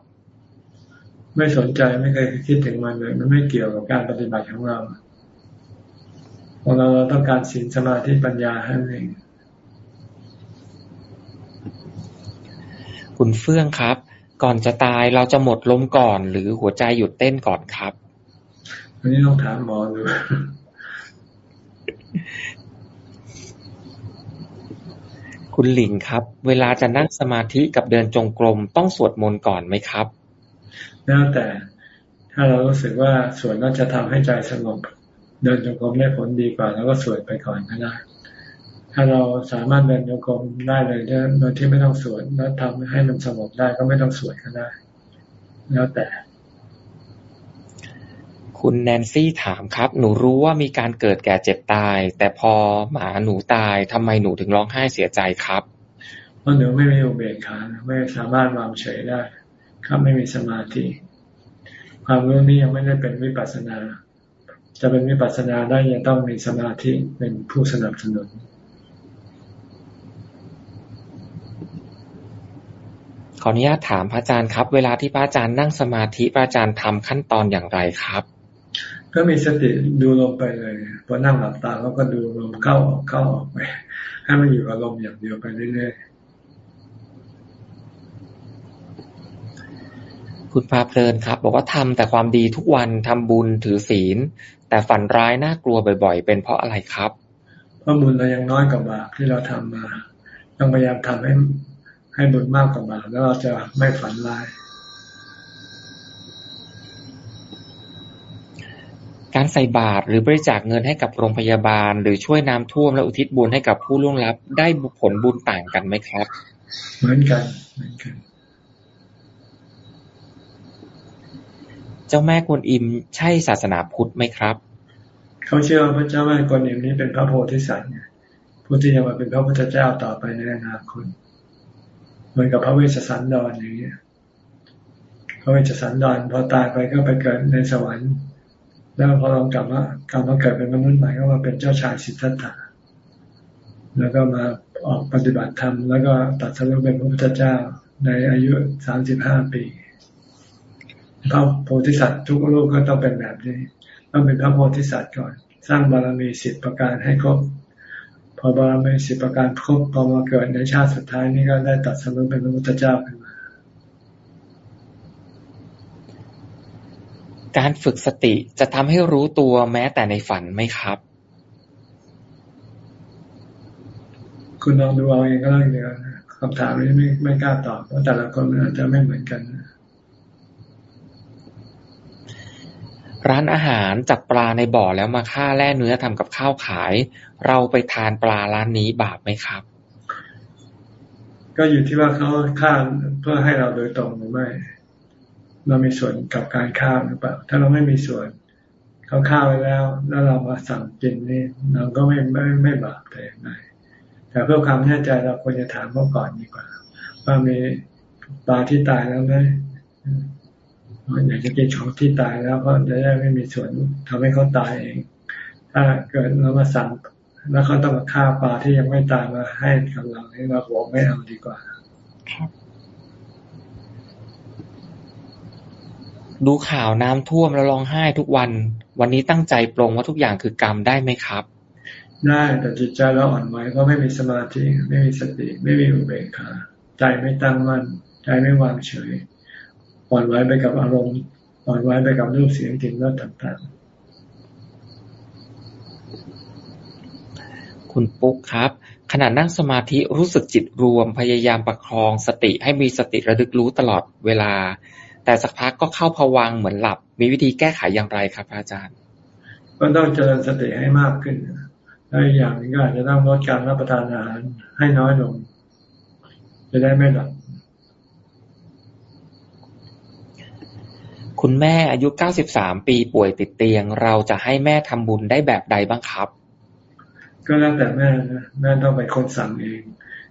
ไม่สนใจไม่เคยคิดถึงมันเลย มันไม่เกี่ยวกับการปฏิบัติของเรา ของเราเราต้องการศีลสมาธิปัญญาให้เองคุณเฟื่องครับ ก่อนจะตายเราจะหมดลมก่อน หรือหัวใจหยุดเต้นก่อนครับอันนี้ต้องถามหมอดูคุณหลิงครับ เวลาจะนั่งสมาธิกับเดินจงกรมต้องสวดมนต์ก่อนไหมครับ แล้วแต่ ถ้าเรารู้สึกว่าสวดน่าจะทำให้ใจสงบ เดินจงกรมได้ผลดีกว่า แล้วก็สวดไปก่อนก็ได้ ถ้าเราสามารถเดินโยกมได้เลยโดยที่ไม่ต้องสวดแล้วทำให้มันสงบได้ก็ไม่ต้องสวดก็ได้ แล้วแต่ คุณแนนซี่ถามครับ หนูรู้ว่ามีการเกิดแก่เจ็บตาย แต่พอหมาหนูตายทำไมหนูถึงร้องไห้เสียใจครับเพราะหนูไม่มีอุเบกขาไม่สามารถวางเฉยได้ ครับไม่มีสมาธิ ความรู้นี้ยังไม่ได้เป็นวิปัสสนา จะเป็นวิปัสสนาได้ยังต้องมีสมาธิเป็นผู้สนับสนุนขออนุญาตถามพระอาจารย์ครับ เวลาที่พระอาจารย์นั่งสมาธิพระอาจารย์ทำขั้นตอนอย่างไรครับ ก็มีสติดูลมไปเลยพอนั่งหลับตาแล้วก็ดูลมเข้าออกเข้าออกไป ให้มันอยู่กับลมอย่างเดียวไปเรื่อยๆคุณพาเพลินครับ บอกว่าทำแต่ความดีทุกวันทำบุญถือศีล แต่ฝันร้ายน่ากลัวบ่อย ๆ เป็นเพราะอะไรครับ เพราะบุญเรายังน้อยกว่าบาปที่เราทำมา ต้องพยายามทำให้ให้บุญมากกว่าบาปแล้วเราจะไม่ฝันร้าย การใส่บาตรหรือบริจาคเงินให้กับโรงพยาบาล หรือช่วยน้ำท่วมและอุทิศบุญให้กับผู้ล่วงลับ ได้ผลบุญต่างกันไหมครับ เหมือนกันเหมือนกัน เจ้าแม่กวนอิมใช่ศาสนาพุทธไหมครับ เขาเชื่อว่าพระเจ้าแม่กวนอิมนี้เป็นพระโพธิสัตว์ผู้ที่จะมาเป็นพระพุทธเจ้าต่อไปในอนาคตเหมือนกับพระเวชสันดรอย่างเงี้ยพระเวชสันดรพอตายไปก็ไปเกิดในสวรรค์แล้วพอลองกลับมากลับมาเกิดเป็นมนุษย์ใหม่ก็มาเป็นเจ้าชายสิทธัตถะแล้วก็มาออกปฏิบัติธรรมแล้วก็ตัดสรุปเป็นพระพุทธเจ้าในอายุสามสิบห้าปี พระโพธิสัตว์ทุกรูปก็ต้องเป็นแบบนี้ ต้องเป็นพระโพธิสัตว์ก่อน สร้างบารมีสิทธิประการให้ครบ พอบารมีสิบประการครบพอมาเกิดในชาติสุดท้ายนี่ก็ได้ตัดสรุปเป็นพระพุทธเจ้าขึ้นมา การฝึกสติจะทำให้รู้ตัวแม้แต่ในฝันไหมครับ คุณลองดูเอาเองก็ได้เดียวคำถามนี้ไม่ไม่กล้าตอบเพราะแต่ละคนอาจจะไม่เหมือนกัน ร้านอาหารจับปลาในบ่อแล้วมาฆ่าแล่เนื้อทำกับข้าวขาย เราไปทานปลาร้านนี้บาปไหมครับ ก็อยู่ที่ว่าเขาฆ่าเพื่อให้เราโดยตรงหรือไม่ เรามีส่วนกับการฆ่าหรือเปล่า ถ้าเราไม่มีส่วนเขาฆ่าไว้แล้ว แล้วเรามาสั่งกินนี่เราก็ไม่ไม่ไม่บาปแต่อย่างไรแต่เพื่อความแน่ใจเราควรจะถามเขาก่อนดีกว่า ว่ามีปลาที่ตายแล้วไหม อยากจะกินของที่ตายแล้วเพราะจะได้ไม่มีส่วนทำให้เขาตายเอง ถ้าเกิดเรามาสั่งแล้วเขาต้องมาฆ่าปลาที่ยังไม่ตายมาให้กับเราให้เราบอกไม่เอาดีกว่าดูข่าวน้ำท่วมแล้วร้องไห้ทุกวัน วันนี้ตั้งใจปรงว่าทุกอย่างคือกรรมได้ไหมครับ ได้แต่จิตใจเราอ่อนไหวเพราะไม่มีสมาธิไม่มีสติ ไม่มีอุเบกขาใจไม่ตั้งมั่นใจไม่วางเฉย อ่อนไหวไปกับอารมณ์อ่อนไหวไปกับรูปเสียงกลิ่นรสต่างๆ คุณปุ๊กครับขณะนั่งสมาธิรู้สึกจิตรวมพยายามประคองสติให้มีสติระลึกรู้ตลอดเวลา แต่สักพักก็เข้าผวังเหมือนหลับ มีวิธีแก้ไขอย่างไรครับ อาจารย์ก็ต้องเจริญสติให้มากขึ้นแล้วอย่างนึงก็อาจจะต้องลดการรับประทานอาหารให้น้อยลง จะได้ไม่หลับ คุณแม่อายุเก้าสิบสามปีป่วยติดเตียง เราจะให้แม่ทำบุญได้แบบใดบ้างครับ ก็แล้วแต่แม่นะแม่ต้องไปคนสั่งเอง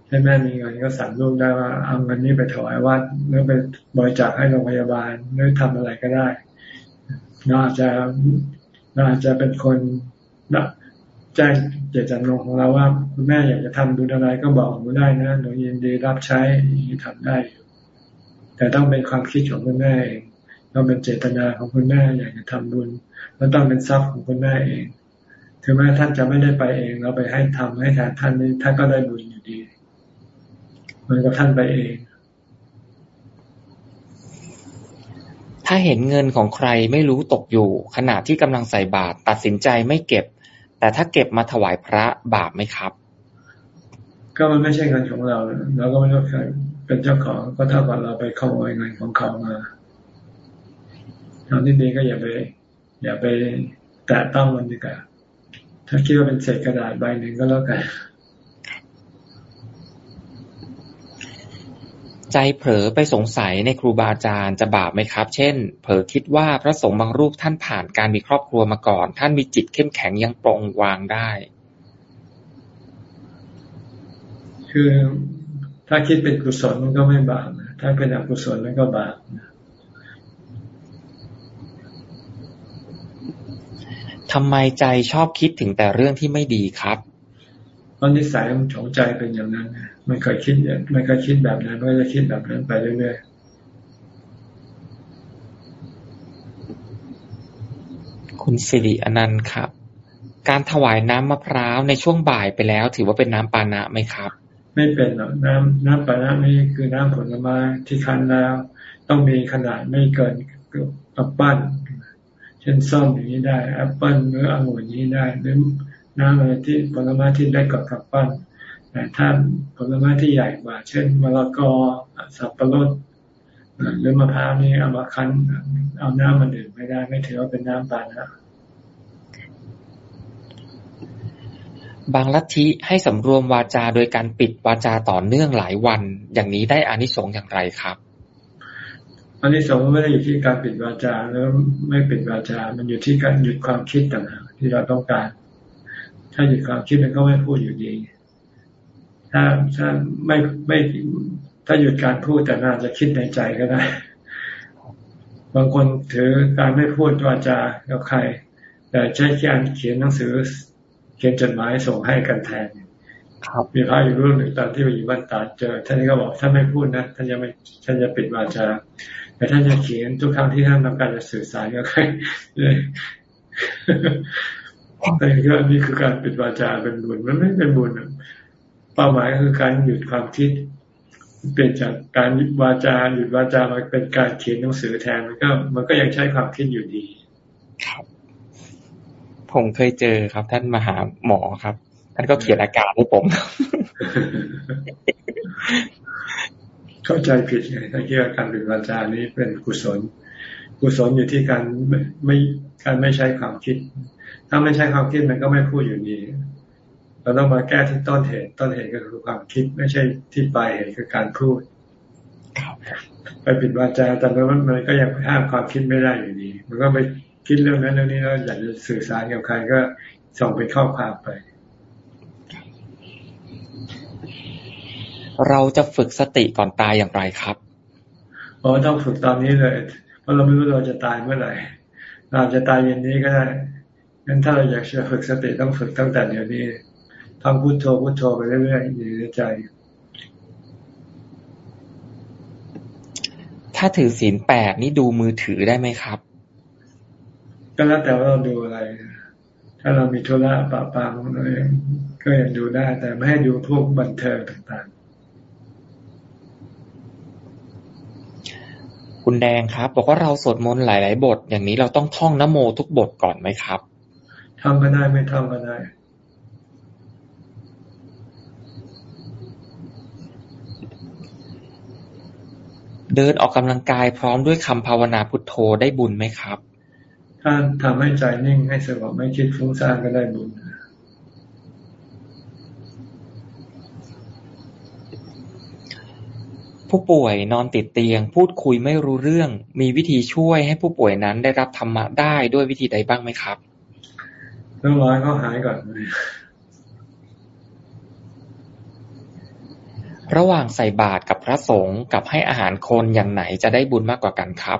ถ้าแม่มีเงินก็สั่งลูกได้ว่าเอาเงินนี้ไปถวายวัดหรือไปบริจาคให้โรงพยาบาลหรือทำอะไรก็ได้เราอาจจะเราอาจจะเป็นคนแจ้งเจตจำนงของเราว่าคุณแม่อยากจะทำบุญอะไรก็บอกหนูได้นะหนูยินดีรับใช้ทำได้ แต่ต้องเป็นความคิดของคุณแม่เอง ต้องเป็นเจตนาของคุณแม่อยากจะทำบุญ แล้วต้องเป็นทรัพย์ของคุณแม่เอง ถึงแม้ท่านจะไม่ได้ไปเอง เราไปให้ทำให้แทนท่านนี้ท่านก็ได้บุญอยู่ดีเหมือนกับท่านไปเอง ถ้าเห็นเงินของใครไม่รู้ตกอยู่ ขณะที่กำลังใส่บาตรตัดสินใจไม่เก็บ แต่ถ้าเก็บมาถวายพระบาปไหมครับ ก็มันไม่ใช่เงินของเราเราก็ไม่ต้องใครเป็นเจ้าของก็เท่ากับเราไปขโมยเงินของเขามา ทางที่ดีก็อย่าไป อย่าไปแตะต้องมันดีกว่าถ้าคิดว่าเป็นเศษกระดาษใบหนึ่งก็แล้วกันใจเผลอไปสงสัยในครูบาอาจารย์จะบาปไหมครับ เช่น เผลอคิดว่าพระสงฆ์บางรูปท่านผ่านการมีครอบครัวมาก่อน ท่านมีจิตเข้มแข็งยังปรงวางได้ คือถ้าคิดเป็นกุศลมันก็ไม่บาปถ้าเป็นอกุศลมันก็บาปนะ ทำไมใจชอบคิดถึงแต่เรื่องที่ไม่ดีครับเพราะนิสัยของใจเป็นอย่างนั้นไม่เคยคิดไม่เคยคิดแบบนั้นไม่จะคิดแบบนั้นไปเรื่อยๆคุณสิริอนันต์ครับ การถวายน้ำมะพร้าวในช่วงบ่ายไปแล้ว ถือว่าเป็นน้ำปานะไหมครับ ไม่เป็นหรอกน้ำน้ำปานะนี่คือน้ำผลไม้ที่คั้นแล้ว ต้องมีขนาดไม่เกินกับปั้น เช่นส้มอย่างนี้ได้แอปเปิลหรือองุ่นนี้ได้หรือน้ำอะไรที่ผลไม้ที่ได้กับกับปั้นแต่ถ้าผลไม้ที่ใหญ่กว่า เช่นมะละกอสับปะรดหรือมะพร้าวนี่เอามาคั้น เอาน้ำมาดื่มไม่ได้ไม่ถือว่าเป็นน้ำปานะบางลัทธิให้สำรวมวาจาโดยการปิดวาจาต่อเนื่องหลายวัน อย่างนี้ได้อานิสงส์อย่างไรครับ อันนี้สองไม่ได้อยู่ที่การปิดวาจาแล้วไม่ปิดวาจา มันอยู่ที่การหยุดความคิดต่างหากที่เราต้องการ ถ้าหยุดความคิดมันก็ไม่พูดอยู่ดี ถ้าถ้าไม่ไม่ถ้าหยุดการพูดแต่น่าจะคิดในใจก็ได้ บางคนถือการไม่พูดวาจากับใคร แต่ใช้การเขียนหนังสือ เขียนจดหมายส่งให้กันแทนมีพระอยู่รุ่นหนึ่งตอนที่ไปอยู่บ้านตาเจอท่านก็บอกถ้าไม่พูดนะท่านจะไม่ท่านจะปิดวาจา แต่ท่านจะเขียนทุกครั้งที่ท่านต้องการจะสื่อสารกับใครเลยแต่ก็นี่คือการปิดวาจาเป็นบุญมันไม่เป็นบุญเป้าหมายคือการหยุดความคิด เปลี่ยนจากการวาจาหยุดวาจามาเป็นการเขียนหนังสือแทนมันก็ มันก็ยังใช้ความคิดอยู่ดีครับผมเคยเจอครับ ท่านมาหาหมอครับ ท่านก็เขียนอาการให้ผม เข้าใจผิดไงถ้าคิดว่าการปิดวาจานี้เป็นกุศล กุศลอยู่ที่การไม่การไม่ใช้ความคิด ถ้าไม่ใช้ความคิดมันก็ไม่พูดอยู่ดีเราต้องมาแก้ที่ต้นเหตุ ต้นเหตุก็คือความคิด ไม่ใช่ที่ปลายเหตุคือการพูดไปปิดวาจาแต่มันมันก็ยังห้ามความคิดไม่ได้อยู่ดี มันก็ไปคิดเรื่องนั้นเรื่องนี้แล้วอยากจะสื่อสารกับใครก็ส่งเป็นข้อความไป เราจะฝึกสติก่อนตายอย่างไรครับอ๋อต้องฝึกตอนนี้เลย เพราะเราไม่รู้เราจะตายเมื่อไหร่เราจะตายเย็นนี้ก็ได้งั้นถ้าเราอยากจะฝึกสติต้องฝึกตั้งแต่เดี๋ยวนี้ทำพุโทโธพุโทโธไปเรื่อยๆอยู่ในใจ ถ้าถือศีลแปดนี่ดูมือถือได้ไหมครับ ก็แล้วแต่ว่าเราดูอะไร ถ้าเรามีธุระปะปางก็ยังดูได้ แต่ไม่ให้ดูพวกบันเทิงต่าง คุณแดงครับ บอกว่าเราสวดมนต์หลาย ๆ บท อย่างนี้เราต้องท่องนโมทุกบทก่อนไหมครับท่องก็ได้ไม่ท่องก็ได้เดินออกกำลังกายพร้อมด้วยคำภาวนาพุทโธได้บุญไหมครับ ถ้าทำให้ใจนิ่งให้สงบไม่คิดฟุ้งซ่านก็ได้บุญ ผู้ป่วยนอนติดเตียง พูดคุยไม่รู้เรื่อง มีวิธีช่วยให้ผู้ป่วยนั้นได้รับธรรมะได้ด้วยวิธีใดบ้างไหมครับเรื่องร้อยเขาหายก่อนระหว่างใส่บาตรกับพระสงฆ์กับให้อาหารคนอย่างไหนจะได้บุญมากกว่ากันครับ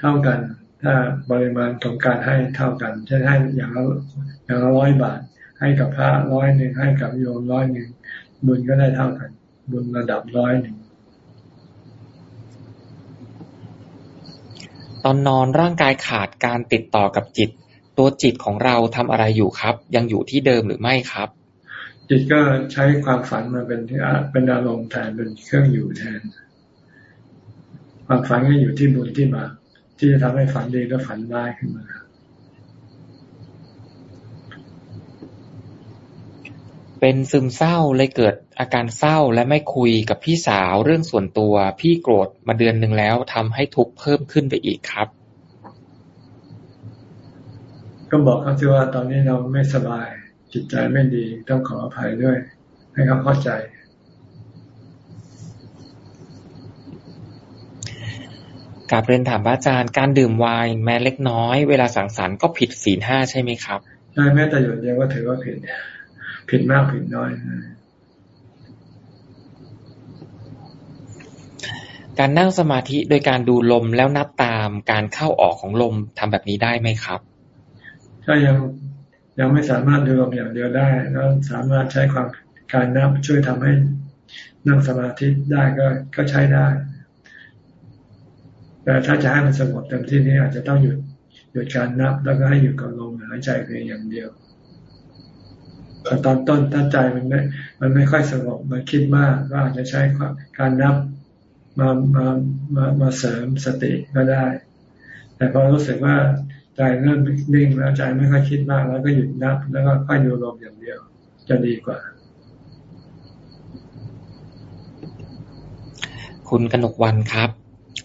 เท่ากัน ถ้าปริมาณของการให้เท่ากันเช่นให้อย่างละอย่างละร้อยบาท ให้กับพระร้อยหนึ่งให้กับโยมร้อยหนึ่งบุญก็ได้เท่ากัน บุญระดับร้อยหนึ่ง ตอนนอนร่างกายขาดการติดต่อกับจิต ตัวจิตของเราทำอะไรอยู่ครับ ยังอยู่ที่เดิมหรือไม่ครับ จิตก็ใช้ความฝันมาเป็นเป็นอารมณ์แทนเป็นเครื่องอยู่แทน ความฝันก็อยู่ที่บุญที่มา ที่จะทำให้ฝันดีและฝันร้ายขึ้นมา เป็นซึมเศร้าเลยเกิดอาการเศร้าและไม่คุยกับพี่สาวเรื่องส่วนตัว พี่โกรธมาเดือนหนึ่งแล้วทำให้ทุกข์เพิ่มขึ้นไปอีกครับ ก็บอกเขาที่ว่าตอนนี้เราไม่สบาย จิตใจไม่ดีต้องขออภัยด้วย ให้เขาเข้าใจกาบเรียนถามอาจารย์การดื่มไวน์แม้เล็กน้อย เวลาสังสรรค์ก็ผิดศีลห้าใช่ไหมครับใช่แม้แต่หยดเดียวก็ถือว่าผิด ผิดมากผิดน้อย การนั่งสมาธิโดยการดูลมแล้วนับตามการเข้าออกของลมทำแบบนี้ได้ไหมครับถ้ายังยังไม่สามารถดูลมอย่างเดียวได้ แล้วสามารถใช้ความการนับช่วยทำให้นั่งสมาธิได้ก็ก็ใช้ได้ แต่ถ้าจะให้มันสงบเต็มที่นี้อาจจะต้องหยุดหยุดการนับแล้วก็ให้อยู่กับลมหายใจเพียงอย่างเดียว แต่ตอนต้นตั้งใจมันไม่มันไม่ค่อยสงบมันคิดมากก็อาจจะใช้การนับมามามามาเสริมสติก็ได้ แต่พอรู้สึกว่าใจเริ่มนิ่งแล้วใจไม่ค่อยคิดมาก แล้วก็หยุดนับ แล้วก็ค่อยดูลมอย่างเดียว จะดีกว่า คุณกนกวันครับ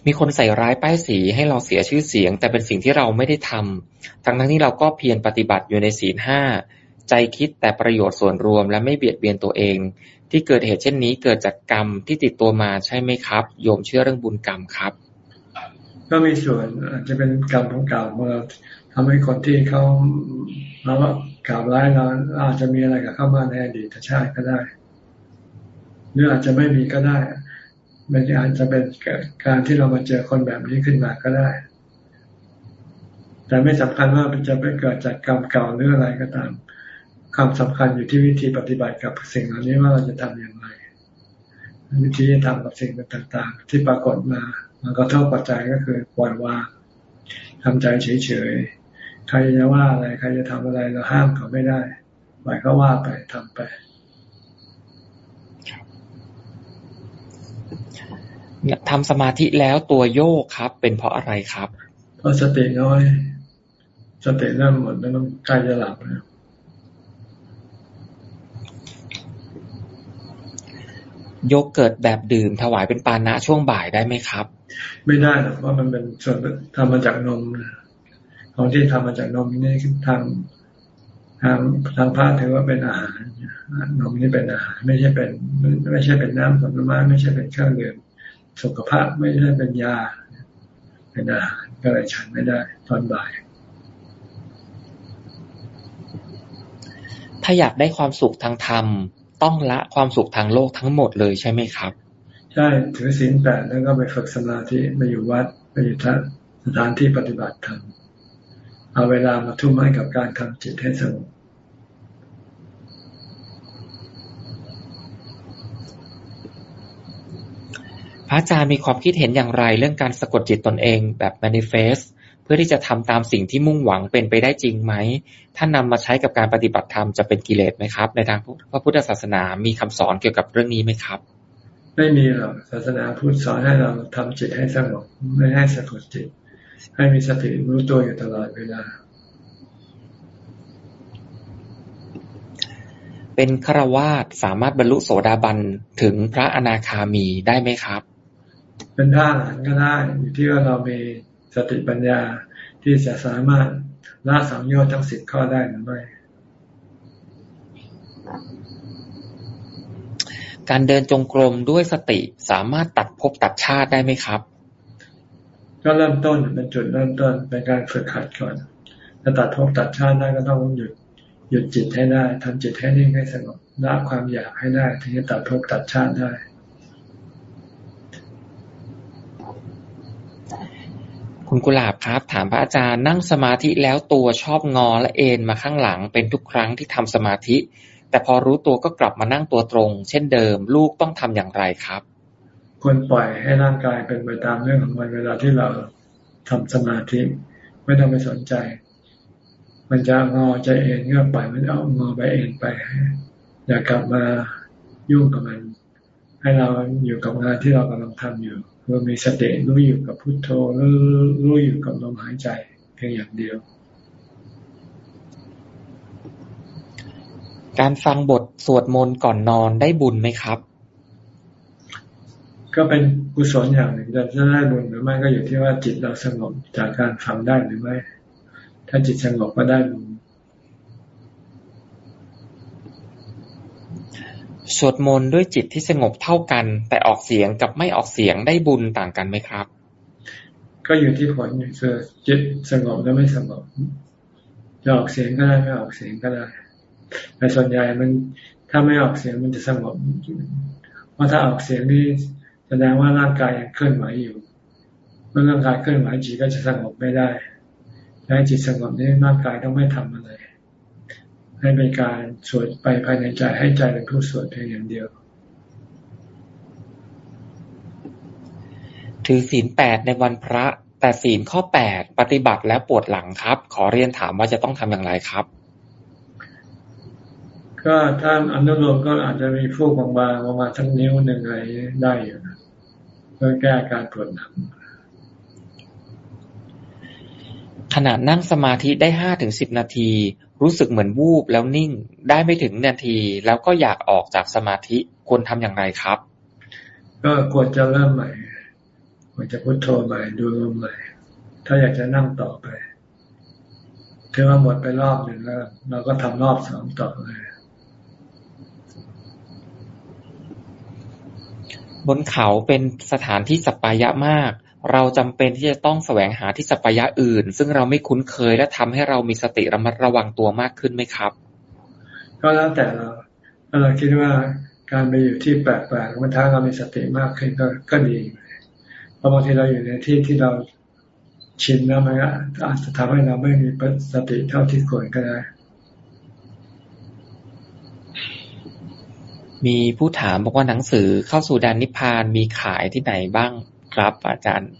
มีคนใส่ร้ายป้ายสีให้เราเสียชื่อเสียง แต่เป็นสิ่งที่เราไม่ได้ทำทั้งทั้งที่เราก็เพียรปฏิบัติอยู่ในศีลห้า ใจคิดแต่ประโยชน์ส่วนรวมและไม่เบียดเบียนตัวเอง ที่เกิดเหตุเช่นนี้เกิดจากกรรมที่ติดตัวมาใช่ไหมครับ โยมเชื่อเรื่องบุญกรรมครับ ก็มีส่วนอาจจะเป็นกรรมของเก่าเมื่อทำให้คนที่เขาเราว่ากล่าวร้ายเราอาจจะมีอะไรกับเข้ามาในอดีตชาติก็ได้ หรืออาจจะไม่มีก็ได้มันอาจจะเป็นการที่เรามาเจอคนแบบนี้ขึ้นมาก็ได้ แต่ไม่สำคัญว่ามันจะไปเกิดจากกรรมเก่าหรืออะไรก็ตาม ความสำคัญอยู่ที่วิธีปฏิบัติกับสิ่งเหล่านี้ว่าเราจะทำอย่างไร วิธีจะทำกับสิ่งต่างๆ ที่ปรากฏมา มันก็เท่าปัจจัยก็คือปล่อยวางทำใจเฉยๆ ใครจะว่าอะไร ใครจะทำอะไรเราห้ามเขาไม่ได้ปล่อยเขาว่าไปทำไป ทำสมาธิแล้วตัวโยกครับ เป็นเพราะอะไรครับ เพราะสติน้อย สติเริ่มหมดแล้วมันใกล้จะหลับแล้ว ยกเกิดแบบดื่มถวายเป็นปานะช่วงบ่ายได้ไหมครับ ไม่ได้หรอกว่ามันเป็นส่วนทำมาจากนมของที่ทำมาจากนมนี่ทางทางทางพระถือว่าเป็นอาหารนมนี่เป็นอาหารไม่ใช่เป็นไม่ใช่เป็นน้ำผลไม้ไม่ใช่เป็นเครื่องดื่มสุขภาพไม่ใช่เป็นยา เป็นอาหารก็เลยฉันไม่ได้ ตอนบ่าย ถ้าอยากได้ความสุขทางธรรม ต้องละความสุขทางโลกทั้งหมดเลยใช่ไหมครับ ใช่ถือศีลแปดแล้วก็ไปฝึกสมาธิไปอยู่วัดไปอยู่สถานที่ปฏิบัติธรรมเอาเวลามาทุ่มให้กับการทำจิตให้สงบพระอาจารย์มีความคิดเห็นอย่างไรเรื่องการสะกดจิตตนเองแบบ manifest พื่อที่จะทำตามสิ่งที่มุ่งหวังเป็นไปได้จริงไหม ถ้านำมาใช้กับการปฏิบัติธรรมจะเป็นกิเลสไหมครับ ในทางพระพุทธศาสนามีคำสอนเกี่ยวกับเรื่องนี้ไหมครับ ไม่มีหรอกศาสนาพุทธสอนให้เราทำจิตให้สงบไม่ให้สะกดจิต ให้มีสติรู้ตัวอยู่ตลอดเวลา เป็นฆราวาสสามารถบรรลุโสดาบันถึงพระอนาคามีได้ไหมครับ เป็นได้ก็ได้อยู่ที่ว่าเรามี สติปัญญาที่จะสามารถละสังโยชน์ทั้งสิบข้อได้หรือไม่ การเดินจงกรมด้วยสติสามารถตัดภพตัดชาติได้ไหมครับ ก็เริ่มต้นเป็นจุดเริ่มต้นเป็นการฝึกขัดก่อนถ้าตัดภพตัดชาติได้ก็ต้องหยุดหยุดจิตให้ได้ทำจิตให้นิ่งให้สงบละความอยากให้ได้ ถึงจะตัดภพตัดชาติได้ คุณกุหลาบครับ ถามพระอาจารย์นั่งสมาธิแล้วตัวชอบงอและเอ็นมาข้างหลังเป็นทุกครั้งที่ทำสมาธิ แต่พอรู้ตัวก็กลับมานั่งตัวตรง เช่นเดิม ลูกต้องทำอย่างไรครับควรปล่อยให้ร่างกายเป็นไปตามเรื่องของมันเวลาที่เราทำสมาธิ ไม่ต้องไปสนใจ มันจะงอจะเอ็นก็ปล่อยมันเอางอไปเอ็นไป อย่ากลับมายุ่งกับมัน ให้เราอยู่กับงานที่เรากำลังทำอยู่ เรามีสติรู้อยู่กับพุโทโธรู้รู้อยู่กับลมหายใจ เพียงอย่างเดียว การฟังบทสวดมนต์ก่อนนอนได้บุญไหมครับ ก็เป็นกุศลอย่างหนึ่งจะได้บุญหรือไม่ก็อยู่ที่ว่าจิตเราสงบจากการฟังได้หรือไม่ ถ้าจิตสงบก็ได้บุญ สวดมนต์ด้วยจิตที่สงบเท่ากัน แต่ออกเสียงกับไม่ออกเสียงได้บุญต่างกันไหมครับ ก็อยู่ที่ผลคือจิตสงบหรือไม่สงบจะออกเสียงก็ได้ไม่ออกเสียงก็ได้แต่ส่วนใหญ่มันถ้าไม่ออกเสียงมันจะสงบเพราะถ้าออกเสียงนี่แสดงว่าร่างกายยังเคลื่อนไหวอยู่ เมื่อร่างกายเคลื่อนไหวจิตก็จะสงบไม่ได้ให้จิตสงบนี่ร่างกายต้องไม่ทำอะไร ให้เป็นการสวดไปภายในใจให้ใจเป็นผู้สวดเพียงอย่างเดียว ถือศีลแปดในวันพระ แต่ศีลข้อแปดปฏิบัติแล้วปวดหลังครับ ขอเรียนถามว่าจะต้องทำอย่างไรครับ ก็ถ้าอนุโลมก็อาจจะมีฟูกบางๆประมาณทั้งนิ้วหนึ่งอะไรได้อยู่เพื่อแก้การปวดหนักขณะนั่งสมาธิได้ห้าถึงสิบนาที รู้สึกเหมือนวูบแล้วนิ่ง ได้ไม่ถึงนาที แล้วก็อยากออกจากสมาธิควรทำอย่างไรครับ ก็ควรจะเริ่มใหม่ควรจะพุโทโธใหม่ดูลมใหม่ ถ้าอยากจะนั่งต่อไปถือว่าหมดไปรอบหนึ่งแล้ว เราก็ทำรอบสองต่อเลยบนเขาเป็นสถานที่สัปปายะมาก เราจำเป็นที่จะต้องแสวงหาที่สัปปายะอื่น ซึ่งเราไม่คุ้นเคยและทำให้เรามีสติระมัดระวังตัวมากขึ้นไหมครับ ก็แล้วแต่เราถ้าเราคิดว่าการไปอยู่ที่แปลกๆมันท้าเรามีสติมากขึ้นก็ก็ดีเพราะบางทีเราอยู่ในที่ที่เราชินแล้วมันอาจจะทำให้เราไม่มีสติเท่าที่ควรก็ได้มีผู้ถามบอกว่าหนังสือเข้าสู่ดานนิพพานมีขายที่ไหนบ้าง ครับอาจารย์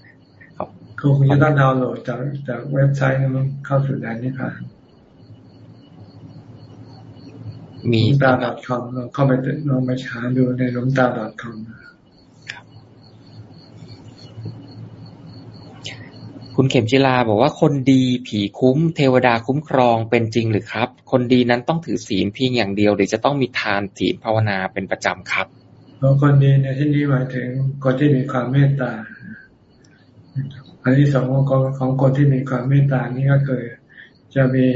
ครับคงจะต้องดาวน์โหลดจากจากเว็บไซต์นั้นเข้าสู่ดนนิพพานมีตา .com เราเข้าไปลองไปหาดูในล้มตา .com คุณเข็มจิลาบอกว่าคนดีผีคุ้ม เทวดาคุ้มครองเป็นจริงหรือครับ คนดีนั้นต้องถือศีลเพียงอย่างเดียวหรือจะต้องมีทานศีลภาวนาเป็นประจำครับ คนดีในที่นี้หมายถึงคนที่มีความเมตตา อันที่สองของของคนที่มีความเมตตานี่ก็คือจะมี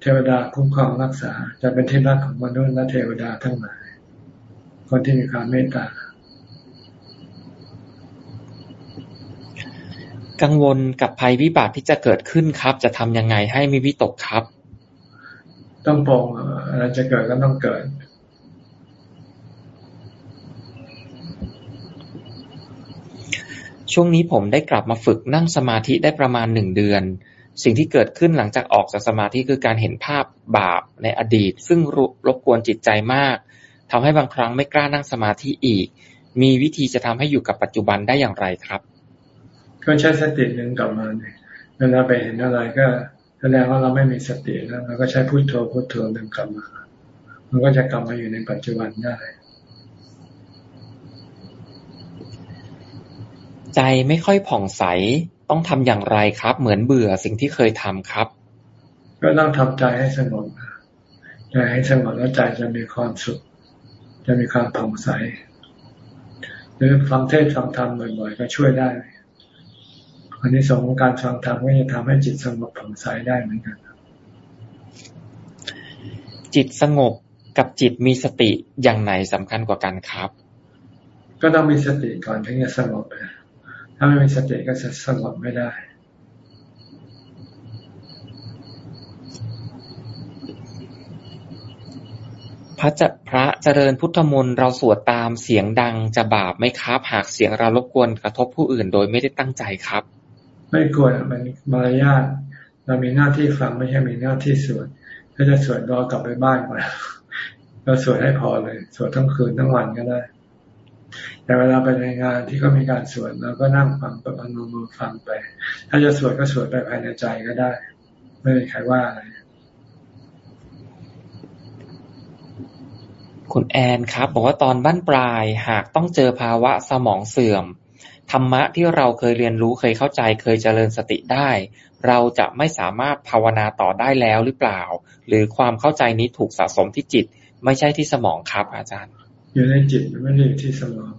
เทวดาคุ้มครองรักษา จะเป็นที่รักของมนุษย์และเทวดาทั้งหลาย คนที่มีความเมตตา กังวลกับภัยวิบัติที่จะเกิดขึ้นครับ จะทำยังไงให้มีวิตกครับ ต้องปองอะไรจะเกิดก็ต้องเกิด ช่วงนี้ผมได้กลับมาฝึกนั่งสมาธิได้ประมาณหนึ่งเดือน สิ่งที่เกิดขึ้นหลังจากออกจากสมาธิคือการเห็นภาพบาปในอดีต ซึ่งรบกวนจิตใจมากทำให้บางครั้งไม่กล้านั่งสมาธิอีก มีวิธีจะทำให้อยู่กับปัจจุบันได้อย่างไรครับ ก็ใช้สติหนึ่งกลับมาเนี่ยเวลาไปเห็นอะไรก็แสดงว่าเราไม่มีสติแล้วเราก็ใช้พุโทโธพุโทโธหนึ่งกลับมา มันก็จะกลับมาอยู่ในปัจจุบันได้ ใจไม่ค่อยผ่องใส ต้องทำอย่างไรครับ เหมือนเบื่อสิ่งที่เคยทำครับ ก็ต้องทำใจให้สงบใจให้สงบแล้วใจจะมีความสุข จะมีความผ่องใส หรือฟังเทศฟังธรรมบ่อยๆก็ช่วยได้คอันนี้สงของการฟังธรรมก็จะทำให้จิตสงบผ่องใสได้เหมือนกัน จิตสงบกับจิตมีสติอย่างไหนสำคัญกว่ากันครับ ก็ต้องมีสติก่อนถึงจะสงบถ้าไม่มีสติก็จะสงบไม่ได้ พระจะพระเจริญพุทธมนต์เราสวดตามเสียงดังจะบาปไหมครับ หากเสียงเรารบกวนกระทบผู้อื่นโดยไม่ได้ตั้งใจครับ ไม่กลัวมันมารยาทเรามีหน้าที่ฟังไม่ใช่มีหน้าที่สวดถ้าจะสวดรอกลับไปบ้านก่อนเราสวดให้พอเลย สวดทั้งคืนทั้งวันก็ได้ แต่เวลาไปในงานที่เขามีการสวดเราก็นั่งฟังประพันธ์มือฟังไป ถ้าจะสวดก็สวดไปภายในใจก็ได้ ไม่มีใครว่าอะไรคุณแอนครับ บอกว่าตอนบั้นปลายหากต้องเจอภาวะสมองเสื่อม ธรรมะที่เราเคยเรียนรู้เคยเข้าใจเคยเจริญสติได้ เราจะไม่สามารถภาวนาต่อได้แล้วหรือเปล่า หรือความเข้าใจนี้ถูกสะสมที่จิต ไม่ใช่ที่สมองครับอาจารย์ อยู่ในจิตไม่ได้ที่สมอง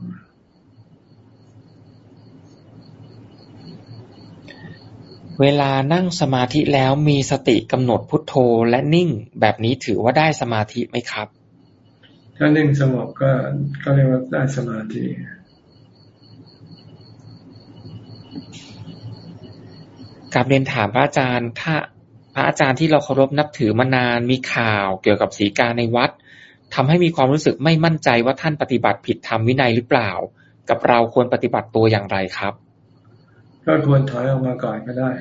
เวลานั่งสมาธิแล้วมีสติกำหนดพุทโธและนิ่งแบบนี้ถือว่าได้สมาธิไหมครับ ถ้านิ่งสงบก็ก็เรียกว่าได้สมาธิกับเรียนถามพระอาจารย์ ถ้าพระอาจารย์ที่เราเคารพนับถือมานานมีข่าวเกี่ยวกับสีกาในวัด ทำให้มีความรู้สึกไม่มั่นใจว่าท่านปฏิบัติผิดธรรมวินัยหรือเปล่า กับเราควรปฏิบัติตัวอย่างไรครับ ก็ควรถอยออกมาก่อนก็ได้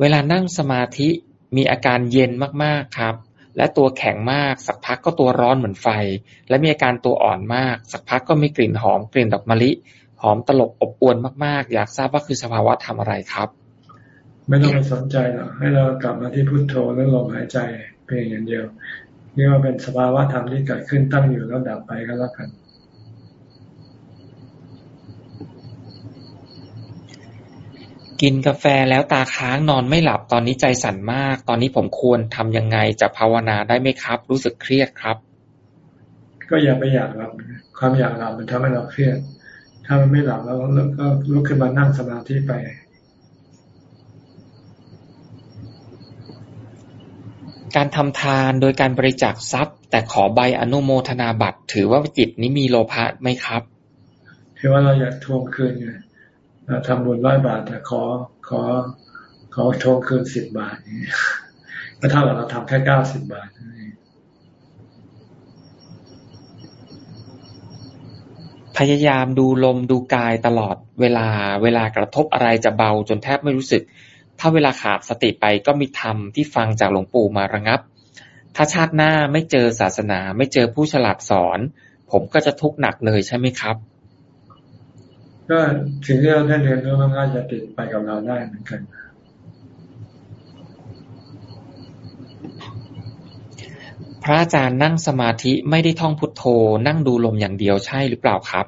เวลานั่งสมาธิมีอาการเย็นมากๆครับ และตัวแข็งมากสักพักก็ตัวร้อนเหมือนไฟ และมีอาการตัวอ่อนมาก สักพักก็มีกลิ่นหอมกลิ่นดอกมะลิ หอมตลบอบอวนมากๆ อยากทราบว่าคือสภาวะทำอะไรครับ ไม่ต้องไปสนใจหรอกให้เรากลับมาที่พุโทโธแล้วลมหายใจเพียงอย่างเดียวนี่ว่าเป็นสภาวะธรรมที่เกิดขึ้นตั้งอยู่แล้วดับไปก็แล้วกัน กินกาแฟแล้วตาค้างนอนไม่หลับตอนนี้ใจสั่นมาก ตอนนี้ผมควรทำยังไงจะภาวนาได้ไหมครับ รู้สึกเครียดครับ ก็อย่าไปอยากหลับความอยากหลับมันทำให้เราเครียด ถ้ามันไม่หลับแล้วก็ลุกขึ้นมานั่งสมาธิไป การทำทานโดยการบริจาคทรัพย์ แต่ขอใบอนุโมทนาบัตร ถือว่าจิตนี้มีโลภะไหมครับถือว่าเราอยากทวงคืนไงทำบุญร้อยบาท แต่ขอขอขอทวงคืนสิบบาทนี่ก็เท่ากับเราทำแค่เก้าสิบบาทพยายามดูลมดูกายตลอดเวลาเวลากระทบอะไรจะเบาจนแทบไม่รู้สึก ถ้าเวลาขาดสติไปก็มีธรรมที่ฟังจากหลวงปู่มาระงับ ถ้าชาติหน้าไม่เจอศาสนา ไม่เจอผู้ฉลาดสอน ผมก็จะทุกข์หนักเลยใช่ไหมครับ ก็สิ่งที่เราได้เรียนรู้มันก็จะติดไปกับเราได้เหมือนกันพระอาจารย์นั่งสมาธิไม่ได้ท่องพุทโธ นั่งดูลมอย่างเดียวใช่หรือเปล่าครับ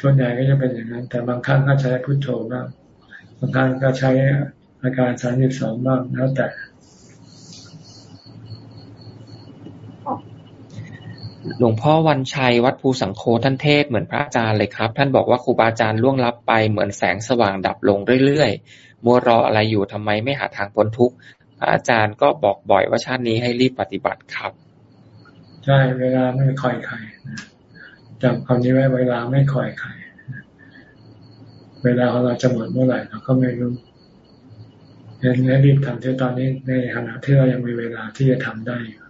ส่วนใหญ่ก็จะเป็นอย่างนั้น แต่บางครั้งก็ใช้พุทโธบ้างบางครั้งก็ใช้ อาการสามสิบสองบ้างแล้วแต่ หลวงพ่อวันชัยวัดภูสังโฆท่านเทศเหมือนพระอาจารย์เลยครับ ท่านบอกว่าครูบาอาจารย์ล่วงลับไปเหมือนแสงสว่างดับลงเรื่อยๆ มัวรออะไรอยู่ทำไมไม่หาทางพ้นทุกข์พระอาจารย์ก็บอกบ่อยว่าชาตินี้ให้รีบปฏิบัติครับ ใช่เวลาไม่คอยใครจำคำนี้ไว้เวลาไม่คอยใคร เวลาของเราจะหมดเมื่อไหร่เราก็ไม่รู้ เห็นและรีบทำที่ตอนนี้ในขณะที่เรายังมีเวลาที่จะทำได้อยู่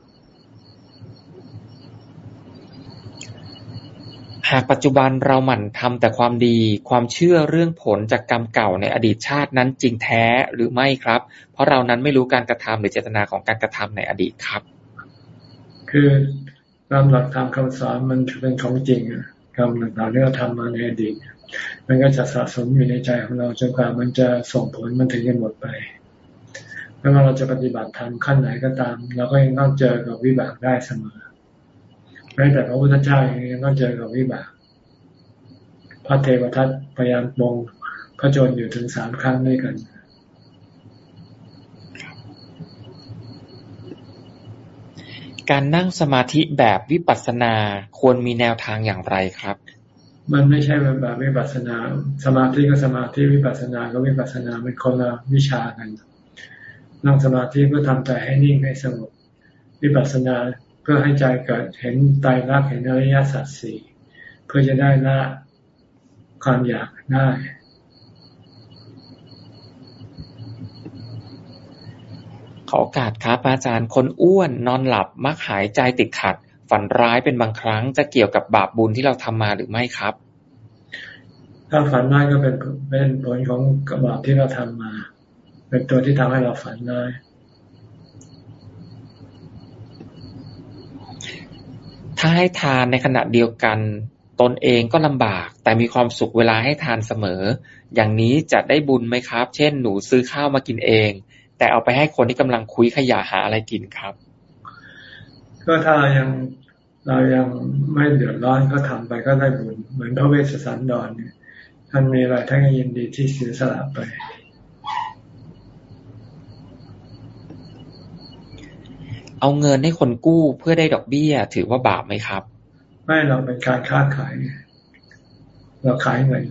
หากปัจจุบันเราหมั่นทำแต่ความดี ความเชื่อเรื่องผลจากกรรมเก่าในอดีตชาตินั้นจริงแท้หรือไม่ครับ เพราะเรานั้นไม่รู้การกระทำหรือเจตนาของการกระทำในอดีตครับ คือตามหลักธรรมคำสอนมันเป็นของจริงกรรมต่างๆที่เราทำมาในอดีตมันก็จะสะสมอยู่ในใจของเราจนกว่ามันจะส่งผลมันถึงจะหมดไป ไม่ว่าเราจะปฏิบัติธรรมขั้นไหนก็ตามเราก็ยังต้องเจอกับวิบากได้เสมอแม้แต่พระพุทธเจ้าเองก็เจอกับวิบากพระเทวทัตพยายามมองพระจนอยู่ถึงสามครั้งด้วยกันกการนั่งสมาธิแบบวิปัสสนาควรมีแนวทางอย่างไรครับ มันไม่ใช่แบบวิปัสสนา สมาธิก็สมาธิวิปัสสนาก็วิปัสสนาเป็นคนละวิชากัน นั่งสมาธิเพื่อทำใจให้นิ่งให้สงบวิปัสสนาเพื่อให้ใจเกิดเห็นไตรลักษณ์เห็นอริยสัจสี่เพื่อจะได้ละความอยากได้ขอโอกาสครับอาจารย์คนอ้วนนอนหลับมักหายใจติดขัด ฝันร้ายเป็นบางครั้งจะเกี่ยวกับบาปบุญที่เราทำมาหรือไม่ครับ ถ้าฝันร้ายก็เป็นเป็นผลของบาปที่เราทำมา เป็นตัวที่ทำให้เราฝันร้ายถ้าให้ทานในขณะเดียวกัน ตนเองก็ลำบาก แต่มีความสุขเวลาให้ทานเสมอ อย่างนี้จะได้บุญไหมครับ เช่น หนูซื้อข้าวมากินเอง แต่เอาไปให้คนที่กำลังคุยขยะหาอะไรกินครับ ก็ถ้าเรายังเรายังไม่เดือดร้อนก็ทำไปก็ได้บุญ เหมือนพระเวสสันดรเนี่ยท่านมีอะไรท่านก็ยินดีที่เสียสละไป เอาเงินให้คนกู้เพื่อได้ดอกเบี้ย ถือว่าบาปไหมครับ ไม่เราเป็นการค้าขายเราขายเงิน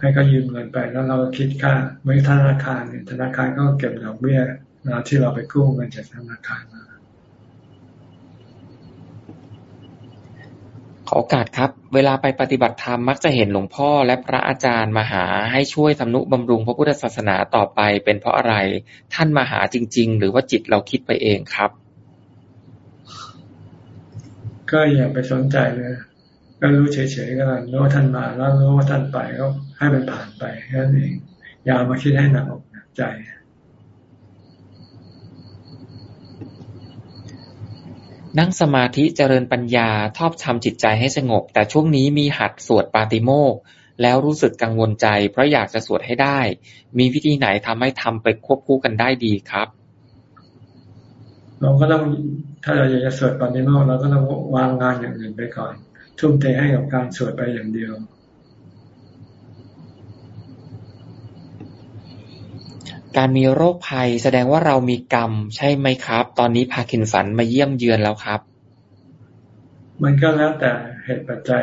ให้เขายืมเงินไปแล้วเราคิดค่าเมื่อธนาคารเนี่ยธนาคารก็เก็บดอกเบี้ยนะที่เราไปกู้เงินจากธนาคารมา อโอกาสครับ เวลาไปปฏิบัติธรรมมักจะเห็นหลวงพ่อและพระอาจารย์มาหาให้ช่วยทำนุบำรุงพระพุทธศาสนาต่อไป เป็นเพราะอะไร ท่านมาหาจริง ๆ หรือว่าจิตเราคิดไปเองครับ ก็อย่าไปสนใจเลยก็รู้เฉยๆก็แล้วรู้ว่าท่านมาแล้วรู้ว่าท่านไปก็ให้มันผ่านไปแค่นั้นเองอย่ามาคิดให้หนักอกหนักใจ นั่งสมาธิเจริญปัญญา ทอบทำจิตใจให้สงบ แต่ช่วงนี้มีหัดสวดปาติโมกแล้วรู้สึกกังวลใจ เพราะอยากจะสวดให้ได้ มีวิธีไหนทำให้ทำไปควบคู่กันได้ดีครับ เราก็ต้องถ้าเราอยากจะสวดปาติโมกเราก็ต้องวางงานอย่างอื่นไปก่อน ทุ่มเทให้กับการสวดไปอย่างเดียว การมีโรคภัยแสดงว่าเรามีกรรม ใช่ไหมครับ ตอนนี้พาคินสันมาเยี่ยมเยือนแล้วครับ มันก็แล้วแต่เหตุปัจจัย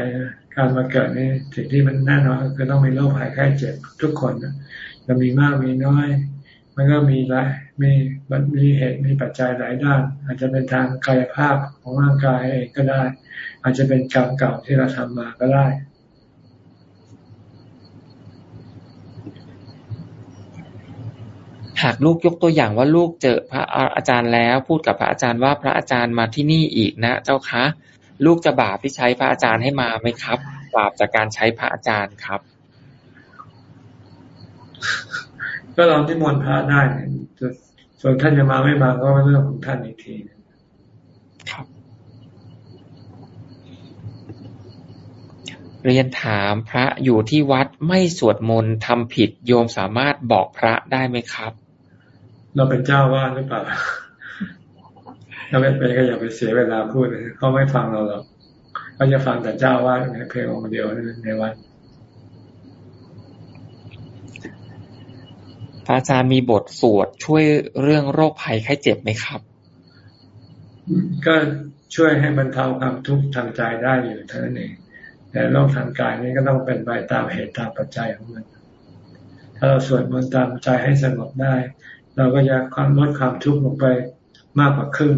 การมาเกิดนี่สิ่งที่มันแน่นอนคือต้องมีโรคภัยไข้เจ็บทุกคนจะมีมากมีน้อย มันก็มีหลายมีมันมีเหตุมีปัจจัยหลายด้าน อาจจะเป็นทางกายภาพของร่างกายเองก็ได้ อาจจะเป็นกรรมเก่าที่เราทำมาก็ได้ หากลูกยกตัวอย่างว่าลูกเจอพระอาจารย์แล้ว พูดกับพระอาจารย์ว่าพระอาจารย์มาที่นี่อีกนะเจ้าคะ ลูกจะบาปที่ใช้พระอาจารย์ให้มาไหมครับ บาปจากการใช้พระอาจารย์ครับ ก็ลองที่มนพระได้ส่วนท่านจะมาไม่มาก็เป็นเรื่องของท่านอีกทีครับ เรียนถามพระอยู่ที่วัดไม่สวดมนต์ทำผิดโยมสามารถบอกพระได้ไหมครับ เราเป็นเจ้าวาดหรือเปล่าถ้าไม่เป็นก็อย่าไปเสียเวลาพูดเขาไม่ฟังเราหรอกเขาจะฟังแต่เจ้าวาดเพียงองค์เดียวในวัดพระอาจารย์มีบทสวดช่วยเรื่องโรคภัยไข้เจ็บไหมครับ ก็ช่วยให้บรรเทาความทุกข์ทางใจได้อยู่เท่านั้นเองแต่โรคทางกายนี้ก็ต้องเป็นไปตามเหตุตามปัจจัยของมัน ถ้าเราสวดมนต์ตามใจให้สงบได้ เราก็จะความลดความทุกข์ลงไปมากกว่าครึ่ง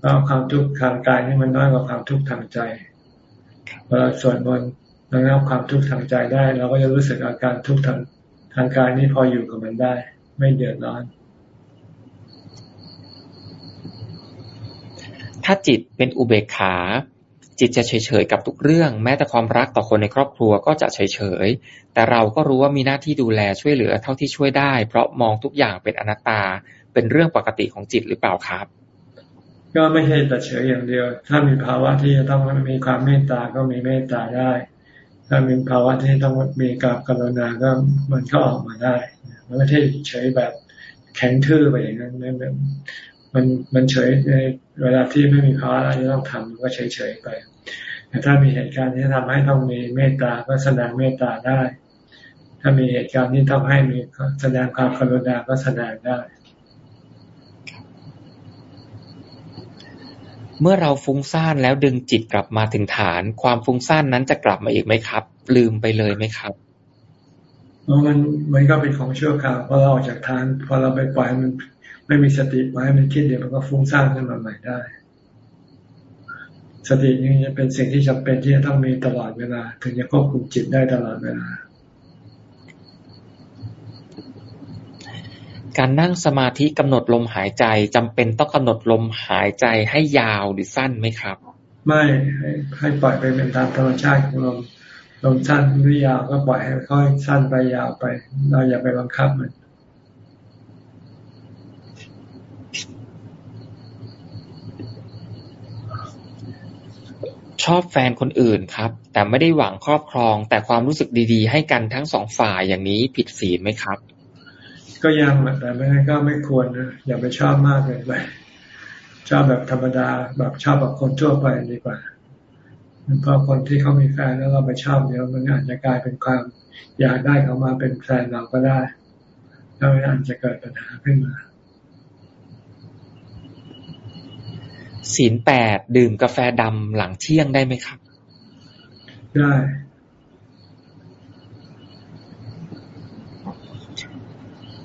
แล้วความทุกข์ทางกายนี่มันน้อยกว่าความทุกข์ทางใจเวลาสวดมนต์ระงับความทุกข์ทางใจได้ เราก็จะรู้สึกอาการทุกข์ทางทางกายนี้พออยู่กับมันได้ ไม่เดือดร้อน ถ้าจิตเป็นอุเบกขา จิตจะเฉยๆกับทุกเรื่อง แม้แต่ความรักต่อคนในครอบครัวก็จะเฉยๆ แต่เราก็รู้ว่ามีหน้าที่ดูแลช่วยเหลือเท่าที่ช่วยได้ เพราะมองทุกอย่างเป็นอนัตตา เป็นเรื่องปกติของจิตหรือเปล่าครับ ก็ไม่ใช่แต่เฉยอย่างเดียว ถ้ามีภาวะที่จะต้องมีความเมตตาก็มีเมตตาได้ ถ้ามีภาวะที่ต้องมีการกรุณาก็มันก็ออกมาได้ มันไม่ใช่เฉยแบบแข็งทื่อไปอย่างนั้น มันมันเฉยในเวลาที่ไม่มีภาวะอะไรที่ต้องทำก็เฉยเฉยไป แต่ถ้ามีเหตุการณ์ที่ทำให้ต้องมีเมตตาก็แสดงเมตตาได้ ถ้ามีเหตุการณ์ที่ทำให้มีแสดงความกรุณาก็แสดงได้ เมื่อเราฟุ้งซ่านแล้วดึงจิตกลับมาถึงฐาน ความฟุ้งซ่านนั้นจะกลับมาอีกไหมครับ ลืมไปเลยไหมครับมันมันก็เป็นของชั่วคราวพอเราออกจากฐานพอเราไปปล่อยมัน ไม่มีสติปล่อยมันคิดเดี๋ยวมันก็ฟุ้งซ่านขึ้นมาใหม่ได้ สตินี่จะเป็นสิ่งที่จำเป็นที่จะต้องมีตลอดเวลา ถึงจะควบคุมจิตได้ตลอดเวลา การนั่งสมาธิกำหนดลมหายใจจำเป็นต้องกำหนดลมหายใจให้ยาวหรือสั้นไหมครับ ไม่ให้ให้ปล่อยไปเป็นตามธรรมชาติของลมลมสั้นหรือยาวก็ปล่อยให้ค่อยสั้นไปยาวไป เราอย่าไปบังคับมัน ชอบแฟนคนอื่นครับ แต่ไม่ได้หวังครอบครอง แต่ความรู้สึกดีๆ ให้กันทั้งสองฝ่ายอย่างนี้ผิดศีลไหมครับ ก็ยังแต่ไม่ก็ไม่ควรนะอย่าไปชอบมากเลยไปชอบแบบธรรมดาแบบชอบแบบคนทั่วไปดีกว่าเพราะคนที่เขามีแฟนแล้วเราไปชอบเดี๋ยวมันอาจจะกลายเป็นความอยากได้เขามาเป็นแฟนเราก็ได้แล้วมันอาจจะเกิดปัญหาขึ้นมา ศีลแปดดื่มกาแฟดำหลังเที่ยงได้ไหมครับ ได้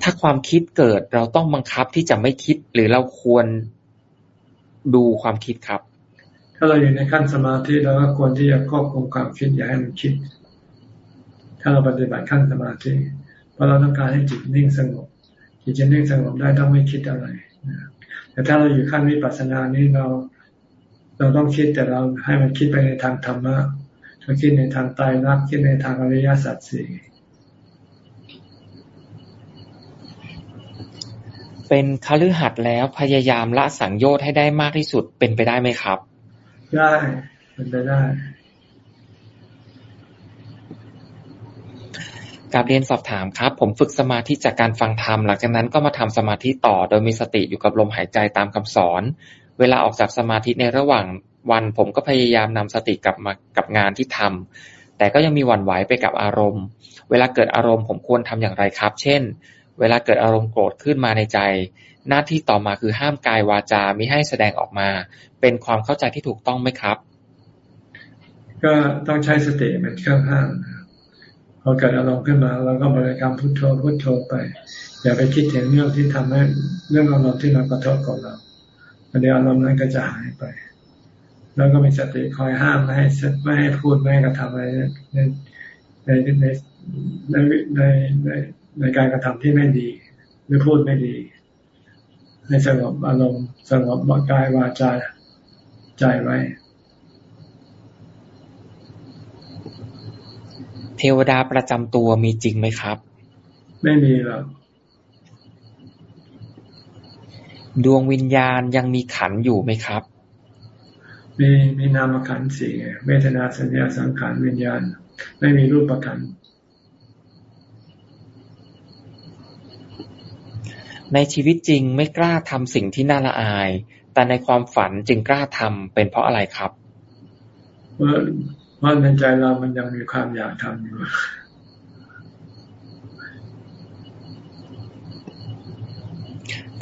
ถ้าความคิดเกิดเราต้องบังคับที่จะไม่คิดหรือเราควรดูความคิดครับ ถ้าเราอยู่ในขั้นสมาธิเราก็ควรที่จะควบคุมความคิดอย่าให้มันคิด ถ้าเราปฏิบัติขั้นสมาธิเพราะเราต้องการให้จิตนิ่งสงบจิตจะนิ่งสงบได้ต้องไม่คิดอะไร แต่ถ้าเราอยู่ขั้นวิปัสสนานี้เรา เราต้องคิดแต่เราให้มันคิดไปในทางธรรมะคิดในทางตายรักคิดในทางอริยสัจสี่เป็นคฤหัสถ์แล้วพยายามละสังโยชน์ให้ได้มากที่สุดเป็นไปได้ไหมครับ ได้เป็นไปได้ กับเรียนสอบถามครับ ผมฝึกสมาธิจากการฟังธรรม หลังจากนั้นก็มาทำสมาธิต่อ โดยมีสติอยู่กับลมหายใจตามคำสอน เวลาออกจากสมาธิในระหว่างวัน ผมก็พยายามนำสติกลับมากับงานที่ทำแต่ก็ยังมีหวั่นไหวไปกับอารมณ์ เวลาเกิดอารมณ์ผมควรทำอย่างไรครับ เช่น เวลาเกิดอารมณ์โกรธขึ้นมาในใจ หน้าที่ต่อมาคือห้ามกายวาจามิให้แสดงออกมา เป็นความเข้าใจที่ถูกต้องไหมครับ ก็ต้องใช้สติเป็นเครื่องห้าม อเกิดอารมณ์ขึ้นมาเราก็บริกรรมพุทโธพุทโธไป อย่าไปคิดถึงเรื่องที่ทำให้เรื่องอารมณ์ที่มากระทบกับเราเดี๋ยวอารมณ์นั้นก็จะหายไป แล้วก็มีสติคอยห้ามไม่ให้ไม่ให้พูดไม่ให้กระทำอะไรในในในในในในในการกระทำที่ไม่ดี หรือพูดไม่ดีให้สงบอารมณ์สงบกายวาจาใจไว้ เทวดาประจำตัวมีจริงไหมครับ ไม่มีหรอกดวงวิญญาณยังมีขันอยู่ไหมครับ มีมีนามขันสี่เวทนาสัญญาสังขารวิญญาณ ไม่มีรูปขันในชีวิตจริงไม่กล้าทำสิ่งที่น่าละอาย แต่ในความฝันจึงกล้าทำเป็นเพราะอะไรครับเพราะ ว่าในใจเรามันยังมีความอยากทำอยู่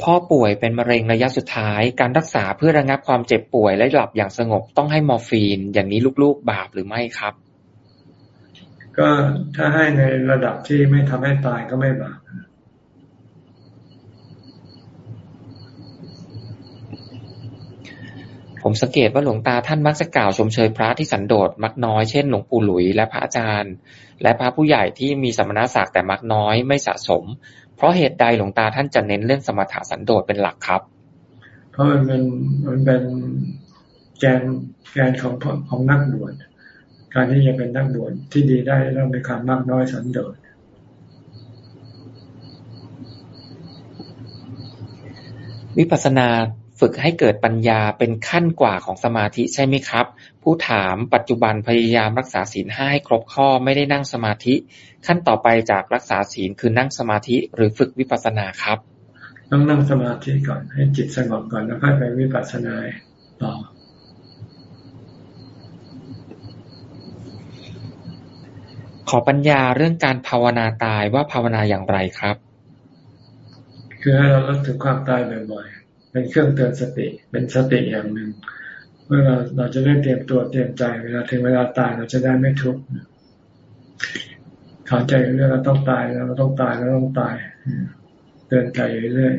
พ่อป่วยเป็นมะเร็งระยะสุดท้าย การรักษาเพื่อระงับความเจ็บป่วยและหลับอย่างสงบต้องให้มอร์ฟีน อย่างนี้ลูกๆบาปหรือไม่ครับ ก็ถ้าให้ในระดับที่ไม่ทำให้ตายก็ไม่บาป ผมสังเกตว่าหลวงตาท่านมักจะกล่าวชมเชยพระที่สันโดษมักน้อยเช่นหลวงปู่หลุยและพระอาจารย์ และพระผู้ใหญ่ที่มีสมณศักดิ์แต่มักน้อยไม่สะสม เพราะเหตุใดหลวงตาท่านจะเน้นเรื่องสมถะสันโดษเป็นหลักครับ เพราะมันเป็นมันเป็นแกนแกนของของนักบวชการที่จะเป็นนักบวชที่ดีได้ต้องมีความมากน้อยสันโดษวิปัสสนา ฝึกให้เกิดปัญญาเป็นขั้นกว่าของสมาธิใช่ไหมครับ ผู้ถามปัจจุบันพยายามรักษาศีลห้าให้ครบข้อไม่ได้นั่งสมาธิ ขั้นต่อไปจากรักษาศีลคือนั่งสมาธิหรือฝึกวิปัสสนาครับ ต้องนั่งสมาธิก่อนให้จิตสงบก่อนแล้วค่อยไปวิปัสสนาต่อขอปัญญาเรื่องการภาวนาตายว่าภาวนาอย่างไรครับ คือให้เราเลิกถึงความตายบ่อย เป็นเครื่องเตือนสติ เป็นสติอย่างหนึ่งเมื่อเราเราจะได้เตรียมตัวเตรียมใจเวลาถึงเวลาตายเราจะได้ไม่ทุกข์เข้าใจเรื่องเราต้องตายแล้วเราต้องตายแล้วต้องตาย เตือนใจเรื่อย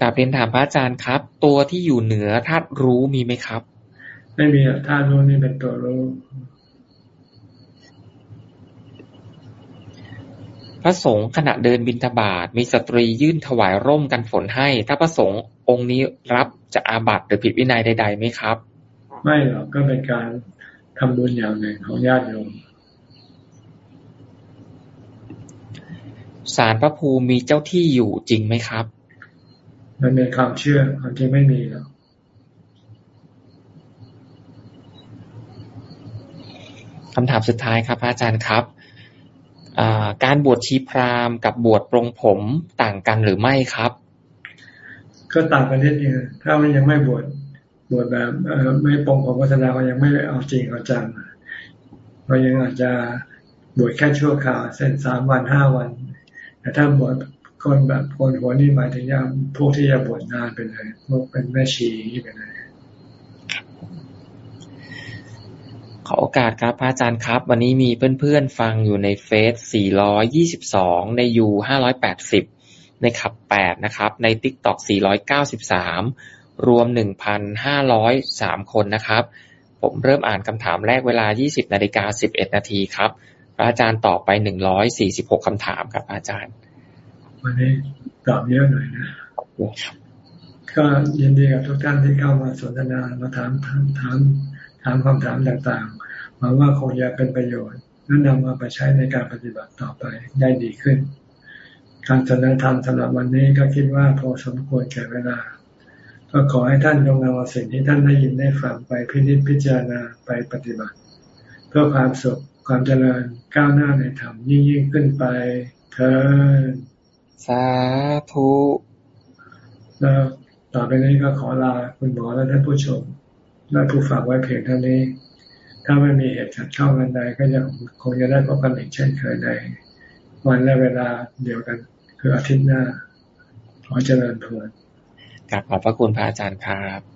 กลับเรียนถามพระอาจารย์ครับ ตัวที่อยู่เหนือธาตุรู้มีไหมครับ ไม่มีธาตุรู้นี่เป็นตัวรู้ พระสงฆ์ขณะเดินบินทบาทมีสตรียื่นถวายร่มกันฝนให้ ถ้าพระสงฆ์องค์นี้รับจะอาบัติหรือผิดวินัยใดๆไหมครับ ไม่หรอกก็เป็นการทำบุญอย่างหนึ่งของญาติโยมสารพระภูมิมีเจ้าที่อยู่จริงไหมครับ มันเป็นความเชื่อความจริงไม่มีหรอกคำถามสุดท้ายครับอาจารย์ครับ การบวชชีพราหมณ์กับบวชปรงผมต่างกันหรือไม่ครับ ก็ต่างกันนิดนึงถ้ามันยังไม่บวชบวชแบบไม่ปรงผมก็แสดงว่ายังไม่เอาจริงเอาจังเรายังอาจจะบวชแค่ชั่วคราวเส้นสามวันห้าวัน แต่ถ้าบวชคนแบบคนหัวนี่หมายถึงยาพวกที่จะบวชนานไปเลยพวกเป็นแม่ชีไปเลย ขอโอกาสครับพระอาจารย์ครับ วันนี้มีเพื่อนๆฟังอยู่ในเฟซ422 ในยู580 ในขับ 8 นะครับ ใน t ิ k t o k 493 รวม 1,503 คนนะครับ ผมเริ่มอ่านคำถามแรกเวลา 20นาฬิกา11 นาทีครับ พระอาจารย์ตอบไป 146คำถามครับอาจารย์ วันนี้ตอบเยอะหน่อยนะก็ยินดีกับทุกท่านที่เข้ามาสนทนามาถามถาม ถามถามคำถามต่างๆหวังว่าคงจะเป็นประโยชน์และนำมาไปใช้ในการปฏิบัติต่อไปได้ดีขึ้น การสนทนาธรรมสำหรับวันนี้ก็คิดว่าพอสมควรแก่เวลา ก็ขอให้ท่านจงนำเอาสิ่งที่ท่านได้ยินได้ฟังไปพิจิตพิจารณาไปปฏิบัติ เพื่อความสุขความเจริญก้าวหน้าในธรรมยิ่งยิ่งขึ้นไปเถิดสาธุแล้วต่อไปนี้ก็ขอลาคุณหมอและท่านผู้ชม และผู้ฝากไว้เพียงเท่านี้ ถ้าไม่มีเหตุขัดข้องกันใดก็ยังคงจะได้พบกันอีกเช่นเคยในวันและเวลาเดียวกัน คืออาทิตย์หน้า ขอเจริญพรกราบขอบพระคุณพระอาจารย์ครับ